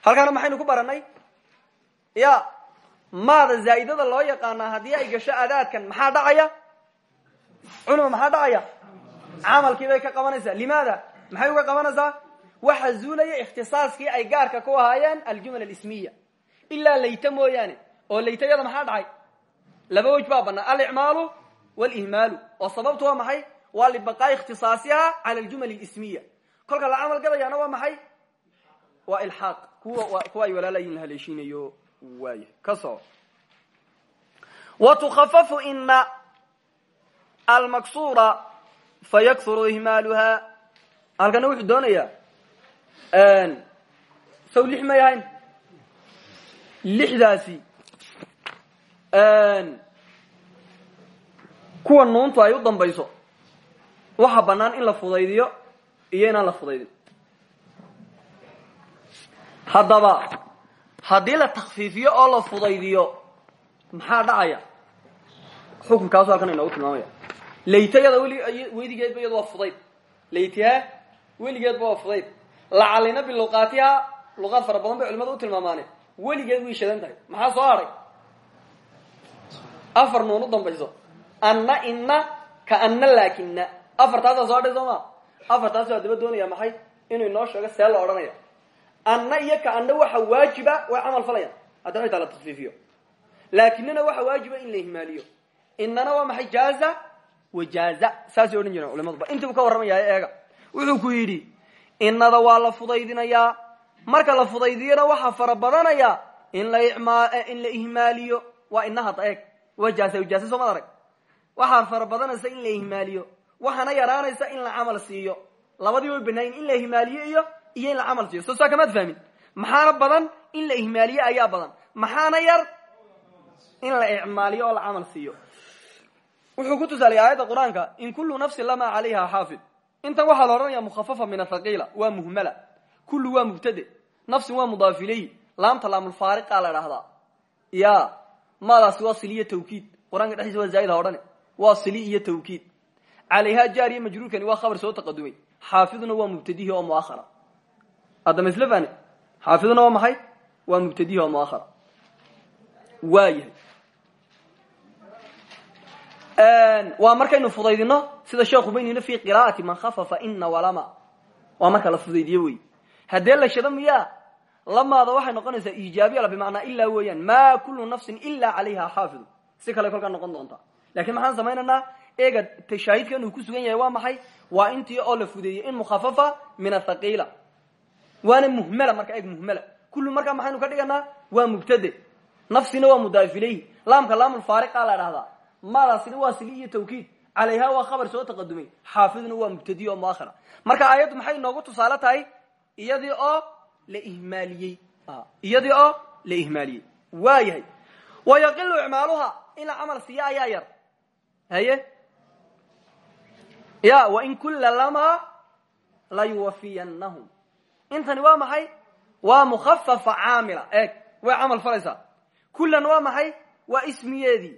maxaynu ku baranay ya maada zaa'idada loo yaqaanaa haddii ay gasho adaadkan maxaa dhacaya? Culima maxaa dhacaya? Camalkii bay ka qabanaysaa. Limaada? Maxay uga qabanaysaa? Waxa zuulaya ikhtisaaskii ay gaarka ku ahaayeen aljumal alismiya ilaa layta mooyaane. Oo laytayada maxaa dhacay laba wej baa banaan. Alicmaalu walihmaalu. Oo sababtu waa maxay? Waa libaqaa ikhtisaasiha cala aljumal alismiya. Kolka la camal galayaana waa maxay? Waa ilxaaq. Kuwa kuwa ay walaalayin la haleeshiinayo waay ka soo. Wa tukhafafu ina almaksura fayaksuru ihmaaluha. Halkana wuxuu doonayaa saw lix may lixdaasi kuwa nuuntu ay u dambayso waxa bannaan in la fudaydiyo iyo inaan la fudaydin. Haddaba haddii la takfiifiyo oo la fudaydiyo maxaa dhacaya? Xukunkaasu halkan inoogu tilmaamaya. Laytayada weligeedba iyadu waa fudayd. Laytaha weligeedba waa fudayd. Lacalina biluqaatiha luqaad fara badan bay culimadu u tilmaamaane weligeed way shadan tahay. Maxaa soo hadhay afar nuun u dambayso. Anna inna ka anna laakina afartaasaa soo hadhay soo ma? Afartaas waa daba doonaya maxay? Inuu inoo sheego see la anna iyo ka anna waxa waajiba way camal falayaan haddii xitaa la takfiifiyo laakinana waxa waajiba in la ihmaaliyo. Inana waa maxay jaaza? Wajaaza saasay odhan jireen culimaduba intiibu ka warramaya eega. Wuxuu ku yidhi inada waa la fudaydinayaa. Marka la fudaydiyana waxaa fara badanaya in la in la ihmaaliyo. Waa ina hadda eeg wajaasa wajaasa soo mad arag waxaa fara badanaysa in la ihmaaliyo waxaana yaraanaysa in la camal siiyo. Labadii way banaayin in la ihmaaliyo iyo iyo in la camal siiyo. Soo saa kamaad fahmin. Maxaana badan in la ihmaaliyo ayaa badan. Maxaana yar in la icmaaliyo oo la camal siiyo. Wuxuu ku tusaalay aayadda qur'aanka in kullu nafsin lamaa calayha xaafid. Intan waxaa la odhanaya mukhafafa min athaqiila waa muhmala. Kullu waa mubtade. Nafsin waa mudaaf ilayhi laamta laamulfaariqa la dhahdaa ya maadaasi waa sili iyo tawkiid. Qur'aanka dhexdiisa waa zaaid ha odhane. Waa sili iyo tawkiid. Calayha jaar iyo majruurkani waa khabar soo taqadumay. Xaafiduna waa mubtadihi oo muahara haddama isla fahne xaafiduna waa maxay? Waa mubtadihi oo muahara waa yahay. Waa markaynu fudaydino sida sheekhu baynina fi qira'ati man khafafa ina walama. Waa marka la fudaydiyo wey haddee la shado miyaa lamaada waxay noqonaysaa iijaabiya bimacnaa ilaa weeyaan ma kulu nafsin ila calayha xaafidu. Si kale kolkaa noqon doontaa laakiin maxaan samaynaynaa eega tashaahidkan uu ku sugan yahay waa maxay? Waa intii oo la fudeeyey in mukhafafa min athaqiila waana muhmala marka eeg muhmala. Kullu markaa maxaynu ka dhiganaa waa mubtade. Nafsina waa mudaaf ilayhi laamka laamulfaariqa la dhahdaa maadaasina waa sili iyo tawkiid. Calayha waa khabar soo taqadumay. Xaafiduna waa mubtadiy oo muahara marka aayaddu maxay inoogu tusaale tahay? Iyadii oo la ihmaaliyey iyadii oo la ihmaaliyey waa yahay wa yaqilu icmaaluha in la camal siiya ayaa yar haye ya wain kula lama layuwafiyanahum intani waa maxay waa mukhafafa caamila eeg way camal falaysaa kulan waa maxay waa ismiyeedii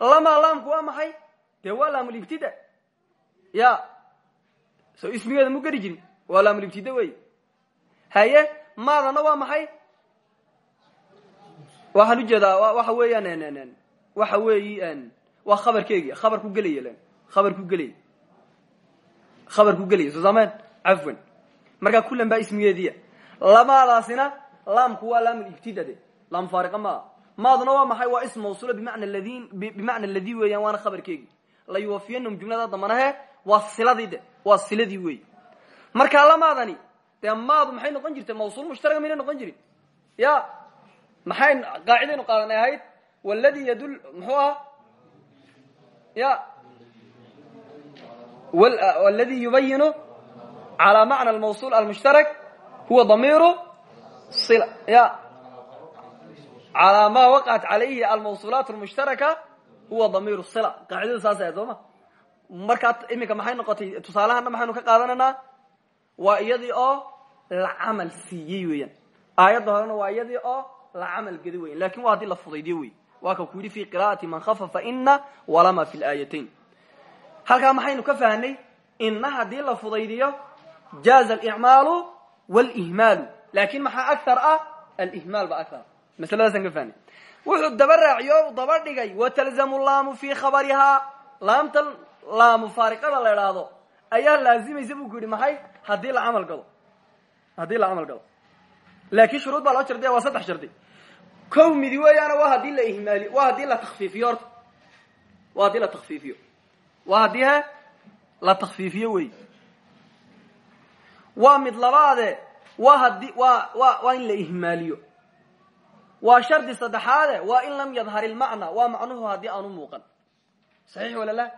lama laamku waa maxay dee waa laamulibtida ya so ismigeeda mu geri jirin waa laamulibtida wey haye maadana waa maxay? Waxaan u jeedaa waxa weeyaan waxa weeyi waa khabarkeegi khabar ku gelaya khabar ku gelaya khabar ku gelaya soo saameen cafwan. Markaa kulan baa ismigeediya lamaadaasina laamku waa laam ibtida de laam faariqa maa maaduna waa maxay? Waa ism mawsuula bimana ladin bimacna ladii weeyaan waana khabarkeegi. Layuwafiyanahum jumlada dambanahe waa siladii de waa siladii wey markaa lamaadani dee maadu maxay noqon jirtay? Mawsuul mushtaraga mayna noqon jirin. Ya maxay qaacidaynu qaadanay ahayd wladi yadul muxuu ahaa? Ya wladi yubayinu calى macna almawsul almushtarak huwa damiru sil ya calaa ma waqacat calayhi almawsulaat almushtaraka huwa damiru sila. Qaacidadu saas ahayd soo ma? Markaa iminka maxay noqotay? Tusaalahana maxaynu ka qaadanaynaa? Waa iyadii oo la camal siiyey weeyaan. Aayadda horena waa iyadii oo la camal gedi weyan laakiin waa haddii la fudaydiyo wey waa ka ku yidhi fi qira'ati man khafafa ina walama fi laayatain halkaa maxaynu ka fahnay ina haddii la fudaydiyo jaaza alicmaalu wlihmaalu laakiin maxaa akar ah? Alihmaal ba akar masladaasaan ka fahnay wuxuu daba raaciyo daba dhigay watalzamu laamu fi khabarihaa. Laamta laamu faariqada la idhaahdo ayaa laazimaysa buu ku yidhi maxay? Haddii la camal galo haddii la camal galo. Laakin shuruud baa loo shardiya waa saddex shardi kow midi weeyaana waa haddii la ihmaaliyo waa haddii la takfiifiyo horta. Waa haddii la takfiifiyo waa haddii he la takfiifiyo wey waa mid labaade waa haddii waa wa waa in la ihmaaliyo. Waa shardi saddexaade waa in lam yadhar ilmacna waa macnuhu haddii aanu muuqan. Saxiix wala la?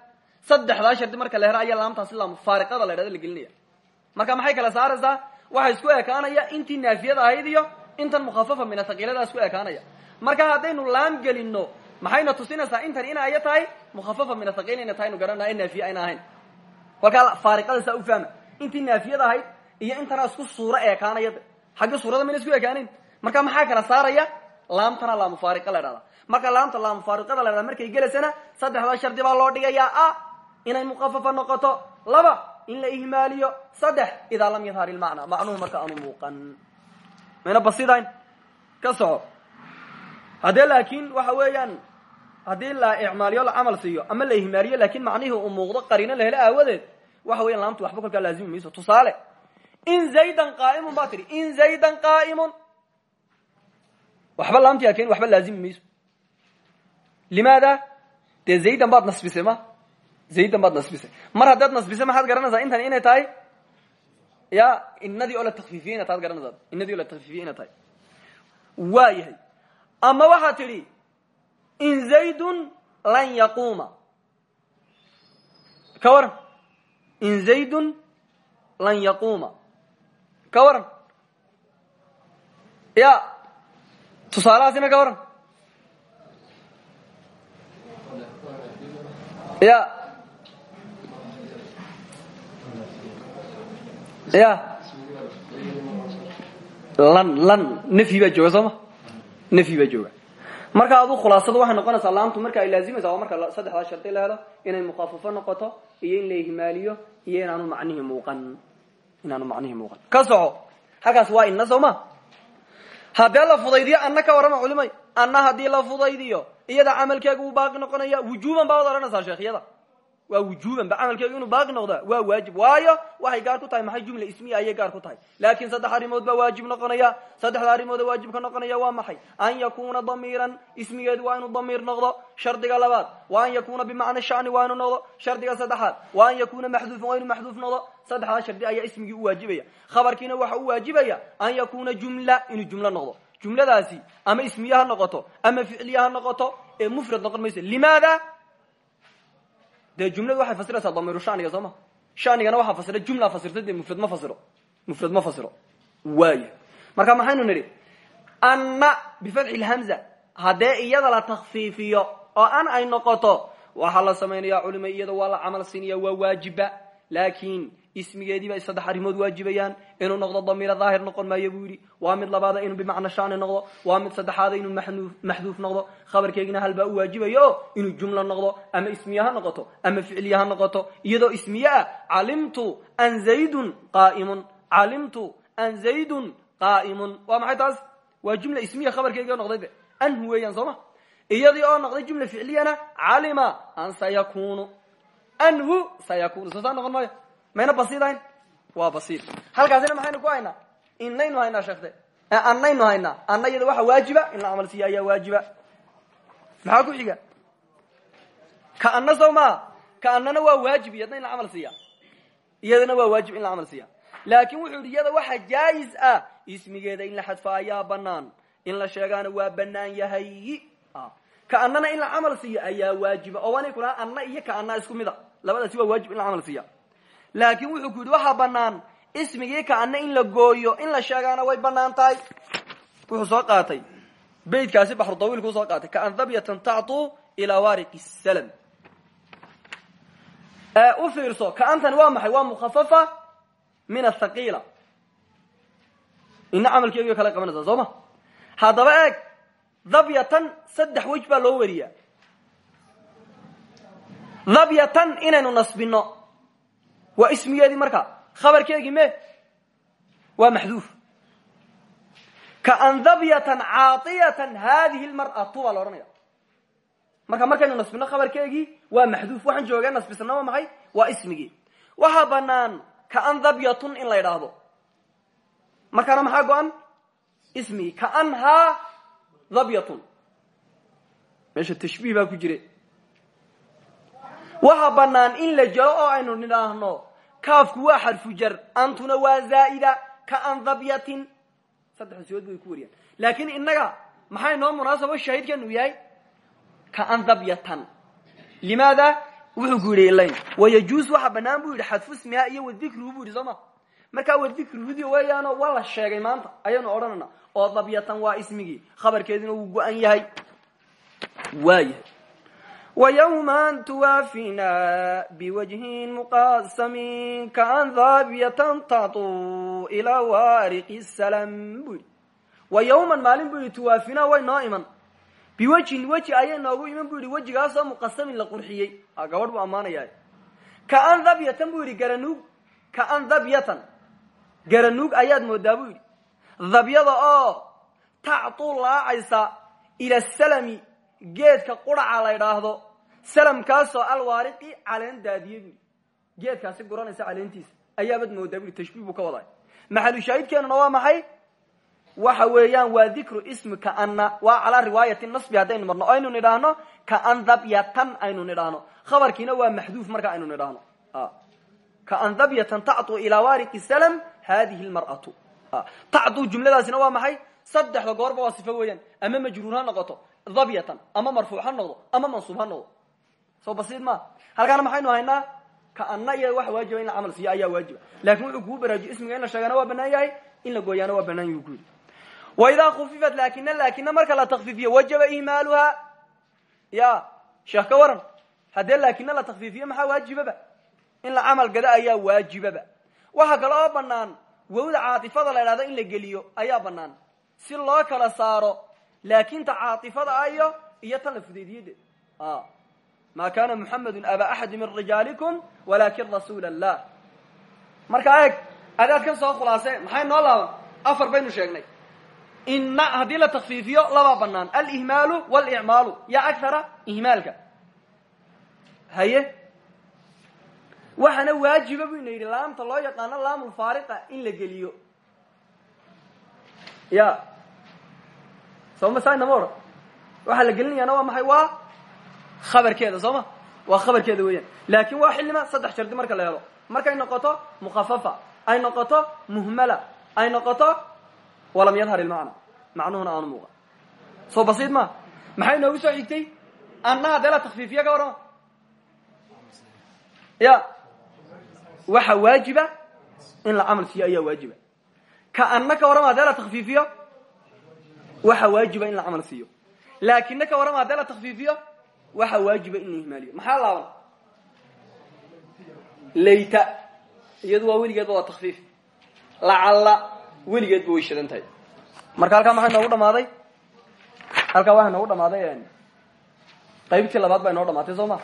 Saddexdaa shardi marka la hero ayaa laamtaasi laam faariqada la ydhahdo la gelinaya marka maxay kala saaraysaa waxa isku ekaanaya intii naafiyada ahayd iyo intan mukhafafa min athaqiilada isku ekaanaya. Marka haddaynu laam gelino maxayna tusinaysaa intan in aya tahay? Mukhafafa min athaqiil ina tahay nu garanaa ayna ahayn. Kolkaa faariqada saa u fahma. Intii naafiyada ahayd iyo intana isku suuro ekaanaya xagga suurada mayna isku ekaanin. Marka maxaa kala saaraya? Laamtana laamufaariqa la dhahda marka laamta laamufaariqada la dhahda markay gelaysana saddexdaa shardi baa loo dhigayaa. A inay mukafafa noqoto. Laba in la ihmaaliyo saddex idaa lam yadhar ilmacna. Macnuhu marka aanu muuqan. Mayna basidayn ka soco. Haddee laakin waxa weeyaan haddii la icmaaliyo la camal siiyo ama la ihmaaliyo laakiin macnihii uu muuqdo qariino la helo aawadeed waxa weyan laamtu waxba kolkaa laazimi mayso tusaale in zaydan qaaimun ba tihi in zaydan qaaimun. Waxba laamti aken waxba laazimi mayso limaada? Dee zaydan baad nasbisay ma zaydan baad nasbisay mar haddaad nasbisay maxaad garanaysaa intan inay tahay ya inadii oo la takfiifiye ina taad garanaysaa inadii oo la takfiifiye ina tahay waa yahay ama waxaad tidhi in zaydun lan yaquuma ka waran in zaydun lan yaquuma ka waran ya tusaalahaasina ka waran ya ya lan lan nafyi baa jooga soo ma nafyi baa jooga marka adu khulaasadu waxay noqonaysaa laamtu marka ay laazimaysa waa marka saddexdaa shardi la helo inay mukhafafo noqoto iyo in la ihmaaliyo iyo inaanu macnihii muuqan inaanu macnihii muuqan ka soco halkaas waa ina soo ma? Haddee la fudaydiyo anna ka warrama culimay anna haddii la fudaydiyo iyada camalkeega uu baaqi noqonaya wujuban baad odhanaysaa sheekhyada waa wujuban ba camalkeegu inuu baaqi noqda waa waajib. Waayo waxay gaar ku tahay maxay jumla ismiya ayay gaar ku tahay. Laakin saddex arrimood baa waajib noqonaya. Saddexda arrimooda waajibka noqonaya waa maxay? An yakuna damiiran ismigeedu waa inuu damiir noqdo shardiga labaad. Wa an yakuna bimacna shani waa inuu noqdo shardiga saddexaad. Wa an yakuna maxduufan waa inuu maxduuf noqdo saddexdaa shardi ayaa ismigii u waajibaya. Khabarkiina waxa u waajibaya an yakuna jumla inuu jumlo noqdo. Jumladaasi ama ismiye ha noqoto ama ficliye ha noqoto ee mufrad noqon mayso limaada dee jumladu waxay fasiraysaa damiiru shaniga soo ma? Shanigana waxaa fasira jumla fasirta dee mufrad ma fasiro. Mufrad ma fasiro. Waaya marka maxaynu nidhi anna bifatxi lhamza haddee iyada la takfiifiyo oo an ay noqoto waxaa la samaynaya culima iyada waa la camal siinaya waa waajiba. Laakiin ismigeediiba ay saddex arrimood waajibayaan. Inuu noqdo damiira daahir noqon maayo buu yidhi. Waa mid labaada inuu bimacna shani noqdo. Waa mid saddexaada inuu maxduuf noqdo. Khabarkeygina halbaa u waajibayo o inuu jumla noqdo ama ismiye ha noqoto ama ficliye ha noqoto. Iyadoo ismiye ah calimtu an zaydun qaaimun. Calimtu an zaydun qaaimun. Waa maxay taas? Waa jumla ismiya khabarkeygi oo noqday be anhu weeyaan soo ma? Iyadii oo mayna basiid ahayn? Waa basiid. Halkaasina maxaynu ku haynaa? Inaynu haynaa sheekte annaynu haynaa. Anna waxa waajiba in la camal siiya ayaa waajiba. Maxaa ku xiga? Ka anna soo ka annana waa waajib iyadna in la camal siiya iyadana waa waajib in la camal siiya laakin wuxuu yihi waxa jaa-is ah ismigeeda in la xadfa banaan in la sheegaana waa banaan yahay. Ka annana in la camal siiyo ayaa waajiba. Oo waanay kulaha anna iyo ka isku mid a waa waajib in la camal siiya laakiin wuxuu ku yidhi waxaa banaan ismigii ka anna in la gooyo in la sheegaana way banaan wuxuu soo qaatay. Beytkaasi baxru dawiilkuu soo qaatay. Ka andabyatan tactuu ilaa wariqi salm u fiirso ka antani waa maxay? Waa mukhafafa min athaqiila ina camalkeegiyo kala qabanaysaa soo ma? Haddaba eeg dhabyatan saddex wej baa inaynu nasbino waa ismigeedii marka. Khabarkeegii me. Waa maxduuf. Ka an dhabyatan caatiyatan hadihi lmar'atu baa la odhanaya marka markaynu nasbino khabarkeegii waa maxduuf. Waxaan joogee nasbisana waa maxay? Waa ismigii waxaa banaan ka an dhabyatun in la yidhaahdo. Markaana maxaa go-an? Ismigii ka anhaa dhabyatun meesha tashbiih baa ku jire waxa banaan in la jaro oo aynu nidhaahno kaafku waa xarfu jar antuna waa zaa'ida ka an dhabyatin saddex siyood bay ku wariyaan. Laakiin innaga maxay noo munaasabo? Shahiidkeenu yahay ka an dhabyatan limaada wuxuu ku yidhi ilayn wayajuus waxa banaan buu yidhi xadfu smiha iyo wadikruhu bu yidhi soo ma? Markaa wadikruhudi weeyaano waa la sheegay maanta ayaynu odhanayna oo dhabyatan waa ismigii khabarkeeduna wuu go-an yahay. Waayahay ويوما توافنا بوجه مقاسم كأن ذابية تطو إلى وارق السلام بui ويوما maalin bu yihi توافina way noo iman biwجhin weji ayay noogu iman bu yihi wejigaasoo muqasamin la qurxiyey gabadh buu ammaanaya kaan dhabyatan bu yihi garanuug kaan dhabyatan garanuug ayaad moodaa bu yidhi dhabyada oo tactuu laacaysa ila salami geedka quraca la ydhaahdo salamkaasoo alwaariqi caleen daadiye bui. Geedkaasi guranaysa caleentiisa. Ayaabad moodaa bui tashbiih buu ka waday. Maxalu waa maxay? Waxa weeyaan waa dikru ismi kaana waa calaa riwaayati nasbi haddaynu marno. O aynu nidhaahno kaan dhabyatan aynu nidhaahno. Khabarkiina waa maxduuf marka aynu nidhaahno. Kaan dhabyatan tactuu ilaa wariqi salam hadihi lmar'atu. Tactuu jumladaasina waa maxay? Saddexda goorba waa weeyaan. Ama majruur noqoto dhabyatan ama marfuuc noqdo ama mansuub noqdo soo basiid ma. Halkaana maxaynu haynaa? Kaana iya waxa waajiba in la camal siiyo ayaa waajiba laakiin wuxuu kugu ismiga in la sheegana waa banaan in la gooyaana waa banaan yahu ku yidhi. Khufifat laakina laakina marka la takfiifiyo wajaba ihmaaluha. Ya sheekh ka waran haddee la takfiifiyo maxaa waajibaba? In la camal gado ayaa waajibaba. Waxa kale banaan wawda caatifada la idhahdo in la geliyo ayaa banaan si loo kala saaro laakinta caatifada ayo iyo tan la fudeydiyade ma kana muxamedu aba axadi min rijaalikum walakin rasuul allah markaa eeg adaad ka soo khulaase maxay noo laaban afar baynu sheegnay inna haddii la takfiifiyo labaa banaan alihmaalu wاlicmaalu ya aghara ihmaalka haye waxaana waajiba bu ina yidhi laamta loo yaqaano laamulfaariqa in la geliyo ya soo ma saynama odhan waxaa la gelinayaana waa maxay waa khabarkeeda soo ma? Waa khabarkeeda weeyaan. Laakin waa xilima saddex shardi marka la helo. Markay noqoto mukhafafa ay noqoto muhmala ay noqoto walam yadhar ilmacna macnuhuna aanu muuqa soo basiid ma? Maxay noogu soo xigtay? Anna haddee la takfiifiya ka warrama ya. Waxa waajiba in la camal siiyo ayaa waajiba. Ka warrama hadee la takfiifiyo waxa waajiba in la camal siiyo. Laakina ka warrama takfiifiyo waxa waajiba in la ihmaaliyo. Maxaa laaban? Layta. Iyadu waa weligeedba waa takfiif lacalla weligeedba way shadan tahay marka halkaa maxay noogu dhamaaday halkaa waxay noogu dhamaaday qaybtii labaad baa inoo dhamaatay soo ma?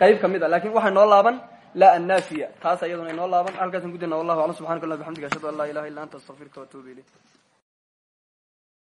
Qayb ka mid a laakiin waxay noo laaban la annafiya taas iyaduna inoo laaban. Halkaasan gudana wallahu aclam. Subxanaka allah bxamdiga ashhadu an laa ilaha illa anta astaqfiruka waatuubu ilayk